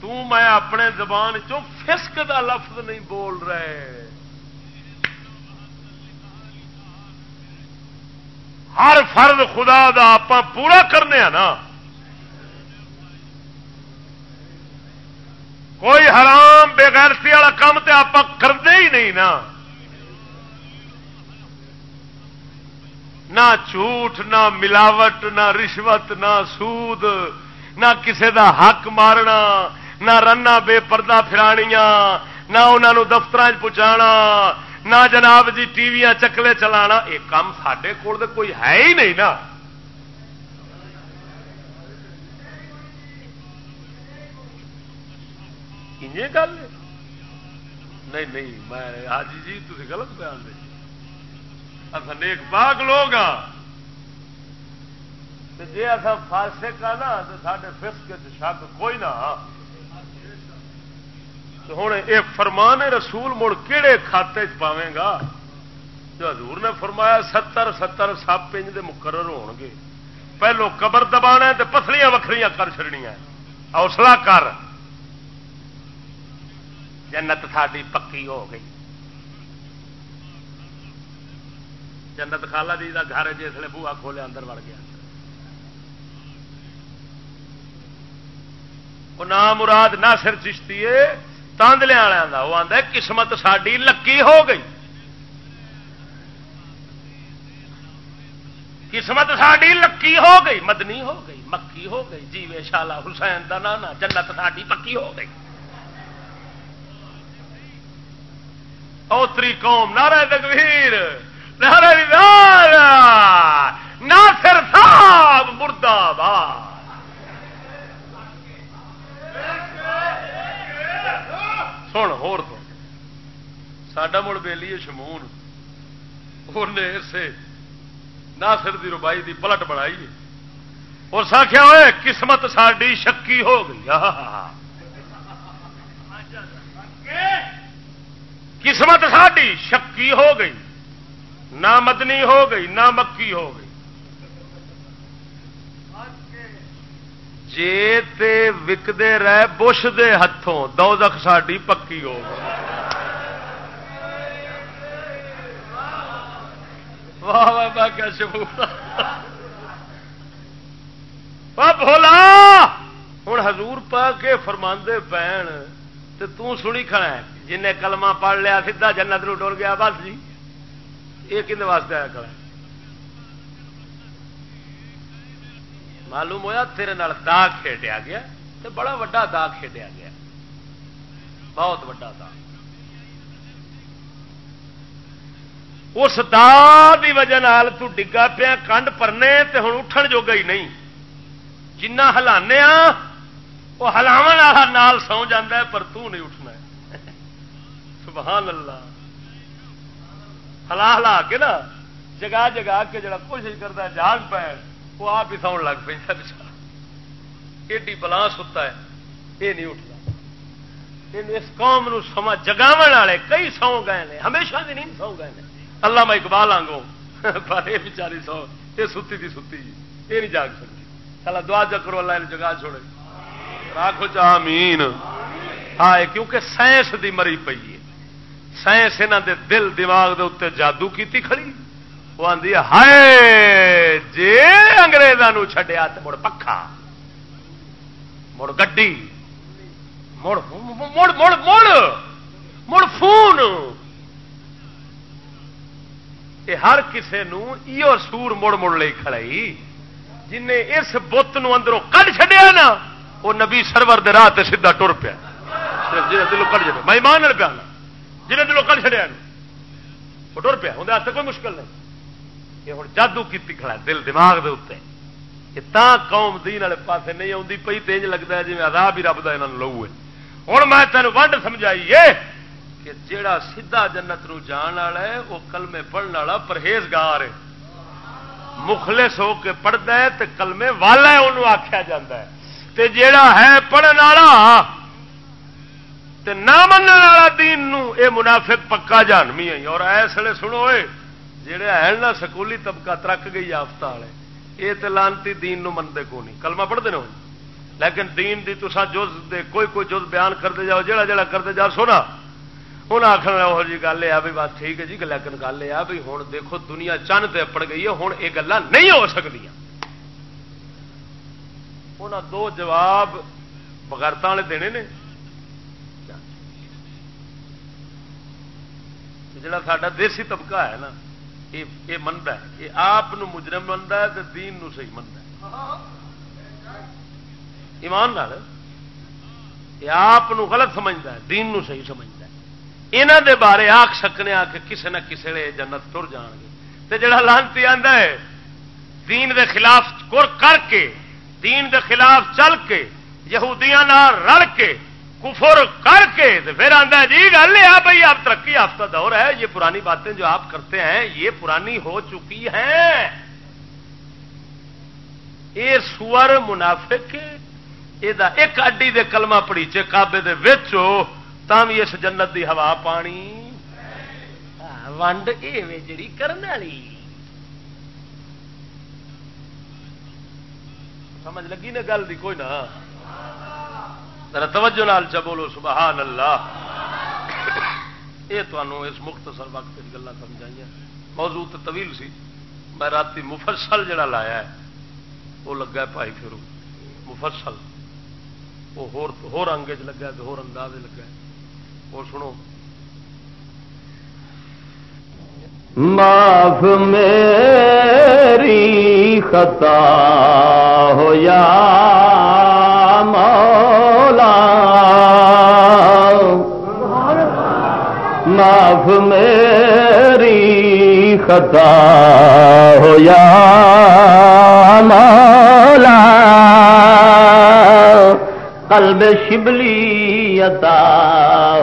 تو میں اپنے زبان چو فسک دا لفظ نہیں بول رہے۔ ہر فرد خدا دا آپ پورا کرنے ہیں نا۔ کوئی حرام بےغیرتی والا کام تو آپ کرتے ہی نہیں نا۔ نہ جھوٹ، نہ ملاوٹ، نہ رشوت، نہ سود، نہ کسے دا حق مارنا، نہ رنا بے پردہ فرانیاں نہ انہوں دفتر پہنچا نہ جناب جی ٹی وی چکلے چلا یہ کام سڈے کول کوئی ہے ہی نہیں نا گل نہیں نہیں میں حاجی جی تھی غلط بیان دے اصا نیک پاک لوگ ہاں جی اصا فاسے کا نا تو سارے فسک شک کوئی نہ ہوں یہ فرمان رسول مڑ کہڑے کھاتے چاوے گا؟ جو حضور نے فرمایا ستر ستر سپ انج دے مقرر ہو گے۔ پہلو قبر دبا تو پتلیاں وکری کر چڑنیا حوصلہ کر۔ جنت ساری پکی ہو گئی۔ جنت خالا جی کا گھر جسے بوا کھولے اندر وڑ گیا۔ وہ نام مراد نہ سر چشتی ہے۔ تاندلے والوں کا وہ آتا قسمت ساری لکی ہو گئی۔ قسمت ساری لکی ہو گئی، مدنی ہو گئی، مکی ہو گئی، جیوے شالا حسین کا نانا، جنت ساری پکی ہو گئی۔ اوتری قوم نارا تکبیر ناصر صاحب۔ سن ہو ساڈا مڑ بےلی شمون انہیں اسے ناصر دی ربائی دی پلٹ بنائی اور ساکھیا ہوئے قسمت ساری شکی ہو گئی قسمت ساری شکی ہو گئی نہ مدنی ہو گئی نہ مکی ہو گئی جے تے وکدے رہ بش دے ہاتھوں دو دخ ساڈی پکی ہو۔ گئی واہ واہ، کیا شبور بولا ہوں ہزور پا کے فرماندے پین تو سنی کھڑا ہے۔ جن کلمہ پڑھ لیا سیدا جنت نو ڈر گیا، بس جی۔ یہ کھنے واسطے آیا کھڑا معلوم ہوا تیرے نال داغ کھیڈیا گیا تو بڑا وا داغ کھیڈیا گیا۔ بہت وا داغ۔ اس دا کی وجہ نال تو ڈگا پیا کنڈ پرنے تے ہوں اٹھن جو گئی نہیں۔ جنا ہلانے وہ ہلاو نال سو جا پر تو نہیں اٹھنا سبحان اللہ۔ ہلا ہلا کے نا، جگا جگا کے جڑا کوشش کرتا جاگ پہ وہ آپ ہی ساؤن لگ پہ ایڈی بلا ستا ہے۔ یہ نہیں اٹھتا۔ اس قوم نو سما جگاو والے کئی سو گئے ہیں ہمیشہ بھی نہیں سو گئے ہیں اللہ میں اقبال آگوں پر یہ بچاری سو یہ ستی دی ستی جی۔ یہ نہیں جاگ سکتی۔ چلا دعا چکرو اللہ نے جگا چھوڑے۔ راکھو چاہ امین ہاں کیونکہ سائنس دی مری پی ہے۔ سائنس یہاں دے دل دماغ دے اتنے جادو کیتی کھڑی۔ وہ آدھی ہائے جی اگریزوں چڈیا تو مڑ پکھا مڑ گڈی، مڑ مڑ مڑ مڑ مڑ فون۔ یہ ہر کسی سور مڑ مڑ لے کھڑائی، جن اس بت اندروں کھ چڈیا نا وہ نبی سرور دے راہ سیدھا ٹر پیا۔ جی دلوں کٹ جائے میں مان پیا جنہیں دلوں کٹ چڑیا وہ ٹر پیا اندر کوئی مشکل نہیں۔ یہ ہوں جادو کی کھڑا دل دماغ دے اتنے قوم دین والے پاسے نہیں آتی پی تیج لگتا ہے جی آداب ہی رب کا یہاں لو ہے۔ ہوں میں تین ونڈ سمجھائیے کہ جیڑا سیدھا جنت نو جان والا ہے وہ کلمے پڑھنے والا پرہیزگار ہے۔ مخلص ہو کے پڑھتا ہے تو کلمے والا ہے انہوں آخیا جا تے جیڑا ہے پڑھنے والا تے نہ من والا دین نو اے منافق پکا جانمی ہے اور ایس ویلے سنو جہے ہے نا سکولی طبقہ ترک گئی آفت والے یہ تو لانتی دین نو منتے کو نہیں کلمہ پڑھتے ہیں لیکن دین دی تسا جز دے کوئی کوئی جز بیان کرتے جاؤ جہاں جہاں کرتے جاؤ سونا انہیں آخر وہ جی گل ہے بھی بس ٹھیک ہے جی لیکن گل یہ بھی ہوں دیکھو دنیا چند پہ اپڑ گئی ہے ہوں یہ گلا نہیں ہو سکتی انہیں دو جواب بغیرتا والے دینے نے۔ جڑا سا دیسی طبقہ ہے نا یہ منتا ہے یہ آپ مجرم منتا ہے تو دین نو صحیح منتا ہے۔ ایمان نال یہ آپ غلط سمجھتا ہے، دین نو صحیح سمجھتا ہے۔ یہاں دے بارے آخ سکنے آ کے کسی نہ کسی نے جنت تر جان گے۔ تو جڑا لانتی آتا ہے، دین دے خلاف کر کے، دین دے خلاف چل کے، یہودیاں رل کے کفر کر کے پھر آتا جی گل ہے بھائی آپ ترقی یافتہ دور ہے، یہ پرانی باتیں جو آپ کرتے ہیں، یہ پرانی ہو چکی ہیں۔ یہ سور منافق یہ ایک اڈی دے کلمہ پڑیچے کابے دے وچو اس جنت دی ہوا پانی۔ ونڈ یہ جڑی کرنے والی۔ سمجھ لگی نا گل دی؟ کوئی نہ۔ ذرا توجہ نال چ بولو، سبحان اللہ۔ یہ تمہوں اس مختصر وقت گلا سمجھائی موضوع تو طویل سی۔ میں رات مفصل جڑا لایا ہے، وہ لگا پائی پھرو، مفصل۔ وہ ہور رنگ چ لگا تو ہور انداز لگا وہ سنو۔ معاف میری خطا ہو یا معاف میری خطا ہو یا مولا، قلب شبلی عطا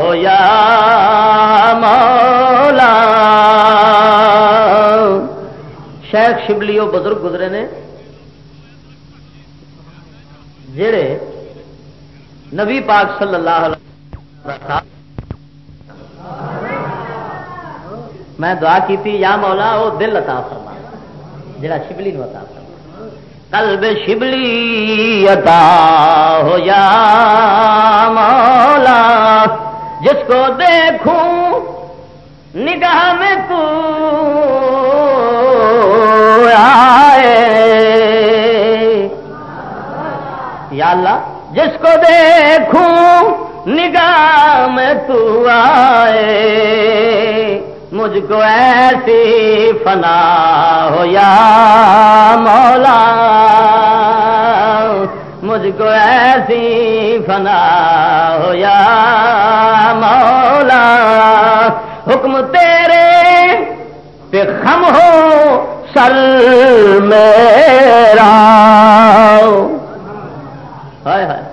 ہو یا مولا۔ شیخ شبلی وہ بزرگ گزرے نے، جڑے نبی پاک صلی اللہ علیہ وسلم میں دعا کی تھی یا مولا وہ دل عطا فرما۔ جڑا شبلی نو عطا فرما۔ قلب شبلی عطا ہو یا مولا، جس کو دیکھوں، نگاہ میں تو آئے۔ یا اللہ، جس کو دیکھوں، نگاہ میں تو آئے۔ مجھ کو ایسی فنا ہو یا مولا، مجھ کو ایسی فنا ہو یا مولا، حکم تیرے پہ خم ہو، سر میرا۔ ہائے ہائے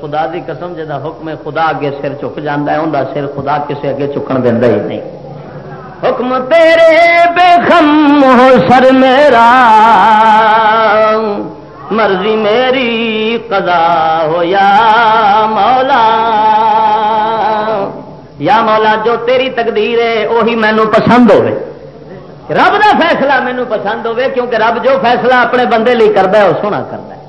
خدا دی قسم جا حکم خدا اگے سر چک جانا ہے انہیں سر خدا کسے اگے چکن دینا ہی نہیں۔ حکم تیرے بے خم ہو سر میرا۔ مرضی میری قضا ہو یا مولا۔ یا مولا، جو تیری تقدیر ہے وہی مینو پسند ہوے رب دا فیصلہ مینو پسند ہوے کیونکہ رب جو فیصلہ اپنے بندے لی کرتا ہے وہ سونا کرتا ہے۔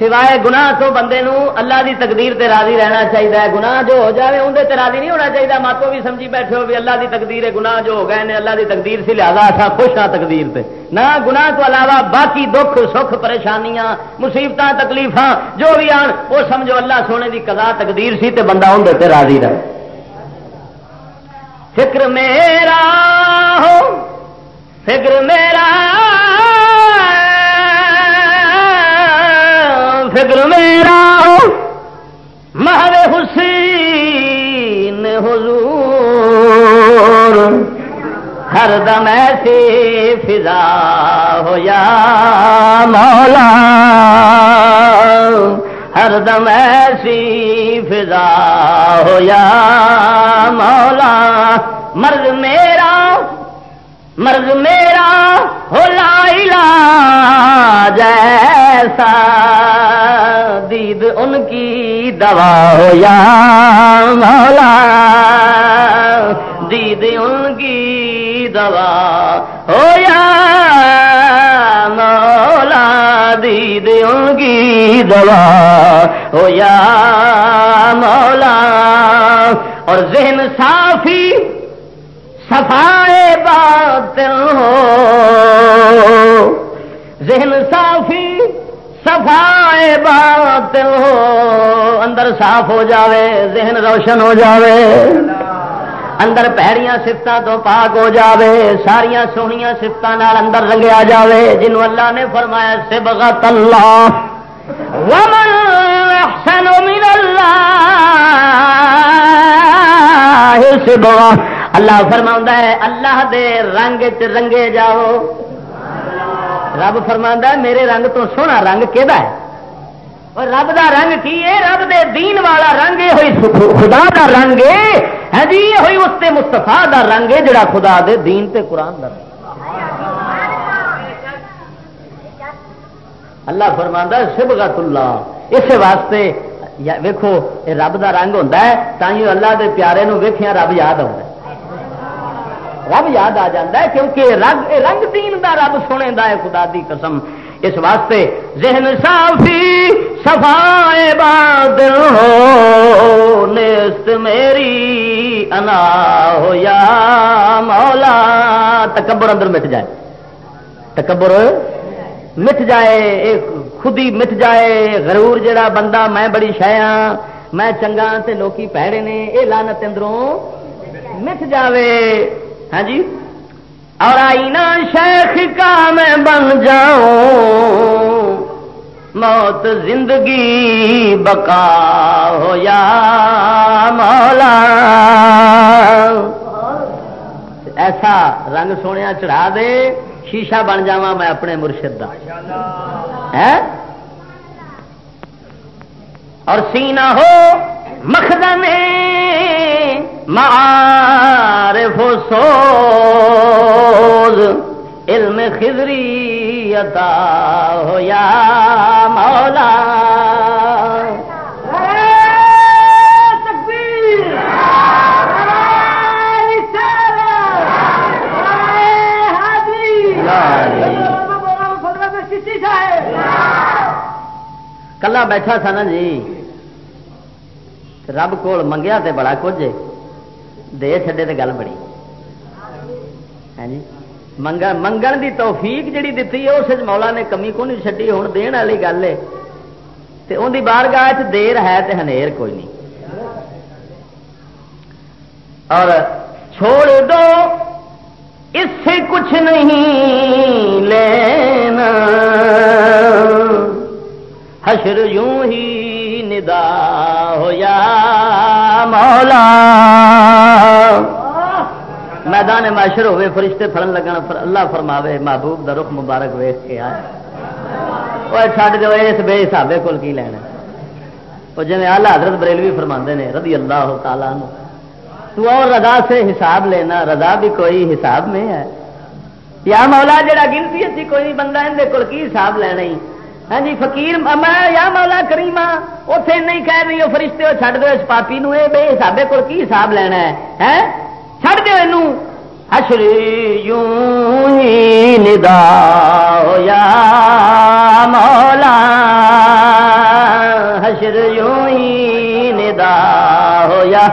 سوائے گنا تو بندے نو اللہ دی تقدیر تے راضی رہنا چاہیے گنا جو ہو جائے اندر تے راضی نہیں ہونا چاہیے ماتو بھی سمجھی بیٹھے ہو بھی اللہ دی تقدیر ہے۔ گنا جو ہو گئے نے اللہ دی تقدیر سے لہذا اچھا خوش ہاں تقدیر تے۔ نہ گنا تو علاوہ باقی دکھ، سکھ، پریشانیاں مصیبت تکلیف جو بھی آن، وہ سمجھو اللہ سونے دی قضا، تقدیر سی تے بندہ اندر تے راضی رہے۔ فکر میرا ہو، فکر میرا فکر میرا محل حسین حضور۔ ہر دم ایسی فضا ہو یا مولا۔ ہر دم ایسی فضا ہو یا مولا۔ مرض میرا مرض میرا ہو لا جیسا دید ان کی دوا ہو یا مولا۔ دید ان کی دوا ہو یا مولا۔ دید ان کی دوا ہو یا مولا۔ اور ذہن صافی صفائے باطل ہو۔ ذہن صافی صفائے باطل ہو۔ اندر صاف ہو جاوے، ذہن روشن ہو جاوے۔ اندر پیڑیاں سفتوں تو پاک ہو جاوے۔ ساریا سوہنیا سفت اندر رنگیا جاوے۔ جنہوں اللہ نے فرمایا، سبغت اللہ۔ ومن احسن من اللہ۔ سبغا اللہ فرما ہے، اللہ دے رنگ چ رنگے جاؤ۔ رب فرما میرے رنگ تو سونا رنگ کہ اور رب دا رنگ کی ہے؟ رب دے دین والا رنگ یہ ہوئی، خدا دا رنگ ہے۔ ہاں جی یہ ہوئی اس مستفا دا رنگ ہے، جڑا خدا دے دین تے قرآن دا اللہ فرما سبغت اللہ۔ اس واسطے ویکو رب دا رنگ ہوتا ہے تھی اللہ دے پیارے نو ویخیا رب یاد آتا رب یاد آ جا کیونکہ رنگ رنگ دین دا رب سنے دا ہے، خدا دی قسم۔ اس واسطے ذہن صافی، صفائے بادل ہو نیست میری انا ہو یا مولا۔ تکبر اندر مٹ جائے۔ تکبر مٹ جائے، ایک خود ہی مٹ جائے۔ غرور جڑا بندہ، میں بڑی شایا میں چنگا تے لوکی پیڑے نے یہ لانت اندروں مٹ جاوے۔ ہاں جی؟ اور آئینہ شیخ کا میں بن جاؤں موت زندگی بقا ہو یا مولا۔ ایسا رنگ سونے چڑھا دے شیشہ بن جا میں اپنے مرشد کا اور سینہ ہو مخدم معارف و سوز، علم خضری عطا ہو یا مولا۔ کلا بیٹھا سا نا جی رب کول منگیا تے بڑا کچھ دے چڈے تو گل بڑی ہاں جی منگن منگن دی توفیق جڑی دیتی ہے اس مولا نے کمی کو نہیں چڈی ہوں دن والی گل ہے ان کی بار گاہ دیر ہے تو ہنیر کوئی نہیں اور چھوڑ دو اس سے کچھ نہیں لینا حشر یوں ہی ندا ہو یا مولا میدان معاشر ہوے فرشتے فرن لگن اللہ فرماوے، محبوب دا رخ مبارک ویخ کے آئے وہ چڈ دو اس بے حسابے کول کی لینا وہ جی آلہ حضرت بریلوی فرما نے، رضی اللہ تعالیٰ نو تو اور رضا سے حساب لینا، رضا بھی کوئی حساب میں ہے۔ یا مولا جڑا گنتی اچھی کوئی نہیں بندہ اندر کول کی حساب لینا ہی؟ ہاں جی فقیر، میں یا مولا کریما اتے نہیں کہہ رہی وہ فرشتے ہو چڑھ دو اس پاپی نو، اے بے حسابے کو کی حساب لینا ہے؟ ہاں؟ چڑھ دو یہ یوں ہی ندا ہو یا مولا حشر یوں ہی ندا ہو یا۔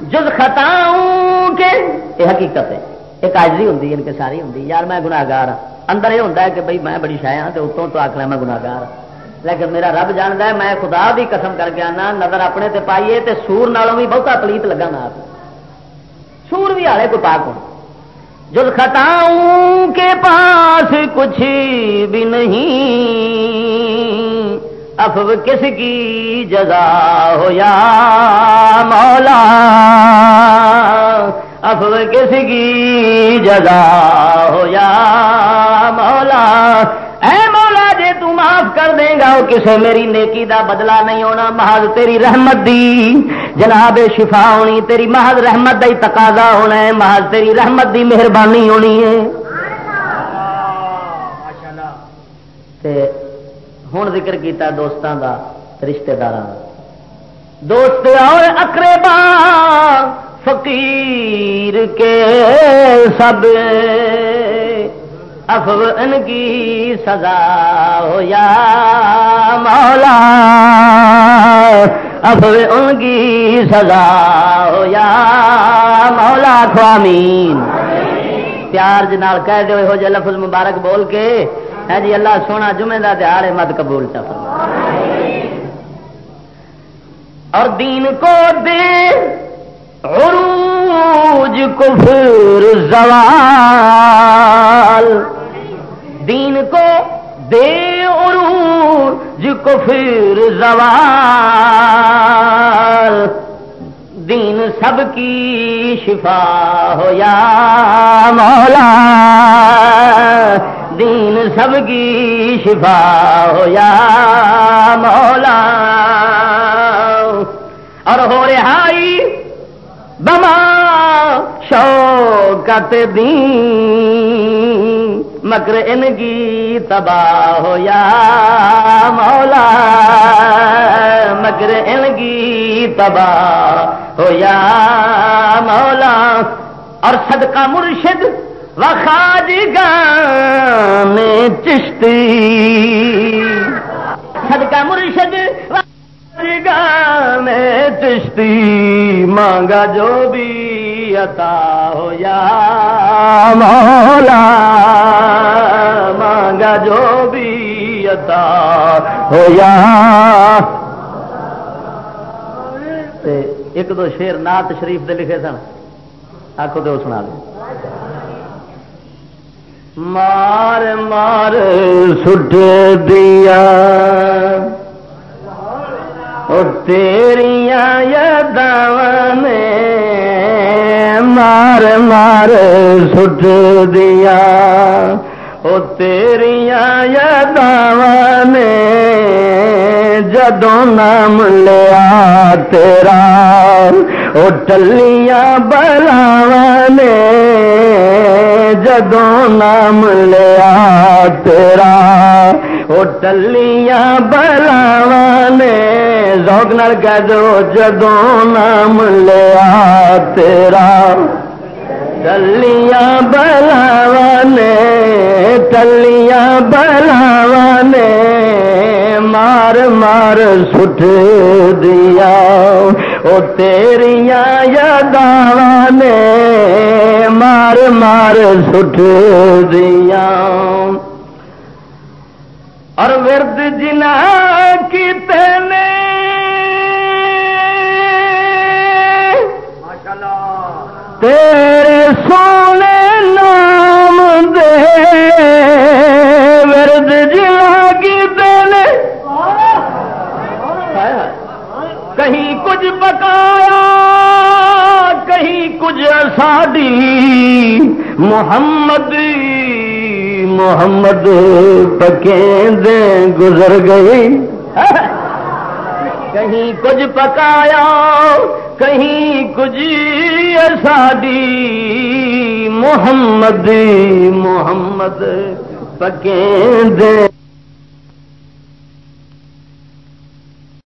جز خطاؤں کے، یہ حقیقت ہے۔ ایک آجری ہوں ان کے ساری ہوں یار میں گناگار ہوں اندر یہ ہوتا ہے کہ بھائی میں بڑی شایا ہاں تو اتوں تو آخر میں گناگار ہاں۔ لیکن میرا رب جانتا ہے، میں خدا بھی قسم کر کے آنا، نظر اپنے تے پائیے تے سور نالوں بھی بہتا پلیت لگا نا سور بھی آئے کو پاک ہوں۔ جب خطاؤں کے پاس کچھ بھی نہیں۔ افو کس کی جزا ہو یا مولا؟ افو کس کی جزا ہو یا مولا؟ معاف کر دے گا وہ کسے میری نیکی دا بدلہ نہیں ہونا، محض تیری رحمت دی۔ جناب، شفا ہونی، تیری محض رحمت دا ہی تقاضا ہونا ہے، محض تیری رحمت دی مہربانی ہونی ہے۔ ہوں ذکر کیتا دوستان دا رشتہ دار دوست اور اقربا فقیر کے سب۔ افو ان کی سزا ہو یا مولا؟ افو ان کی سزا ہو یا مولا؟ خوامین پیار جنال کہہ دو ہو جائے لفظ مبارک بول کے۔ ہے جی اللہ سونا جمعے کا تہار مت قبول چا اور دین کو دے عروج کفر زوال۔ دین کو دے عروج جی کفر زوال۔ دین سب کی شفا ہو یا مولا۔ دین سب کی شفا ہو یا مولا۔ اور ہو رہائی بما شوکت دین۔ مکر ان کی تباہ ہو یا مولا مکر ان کی تباہ ہو یا مولا۔ اور صدقہ مرشد وخاج گان چشتی۔ صدقہ مرشد گان چشتی۔ مانگا جو بھی عطا ہو یا مولا۔ مانگا جو بھی عطا ہو یا ایک دو شیر نات شریف دے لکھے سن۔ آخو تو سنا دیں مار مار سٹ دیا۔ تیریاں یاداں نے مار مار سٹ دیا۔ وہ تیریاں یاداں نے جدوں نام لیا تیرا وہ ٹلیاں بلاوا نے جدوں نام لیا تیرا وہ ٹلیاں بلاوا نے زوگ نال کہہ دو، جدوں نام لیا تیرا۔ ٹلیاں بلاوا نے مار مار سٹ دیا۔ وہ تیریاں یاداں نے مار مار سٹ دیا۔ اور ورد جنا کی تینے تیرے سونے نام دے، ورد جنا کی کہیں کچھ پکایا، کہیں کچھ ساڈی محمد محمد پکیں دے گزر گئی کہیں کچھ پکایا کہیں کچھ ساڈی محمد محمد پکیں دے۔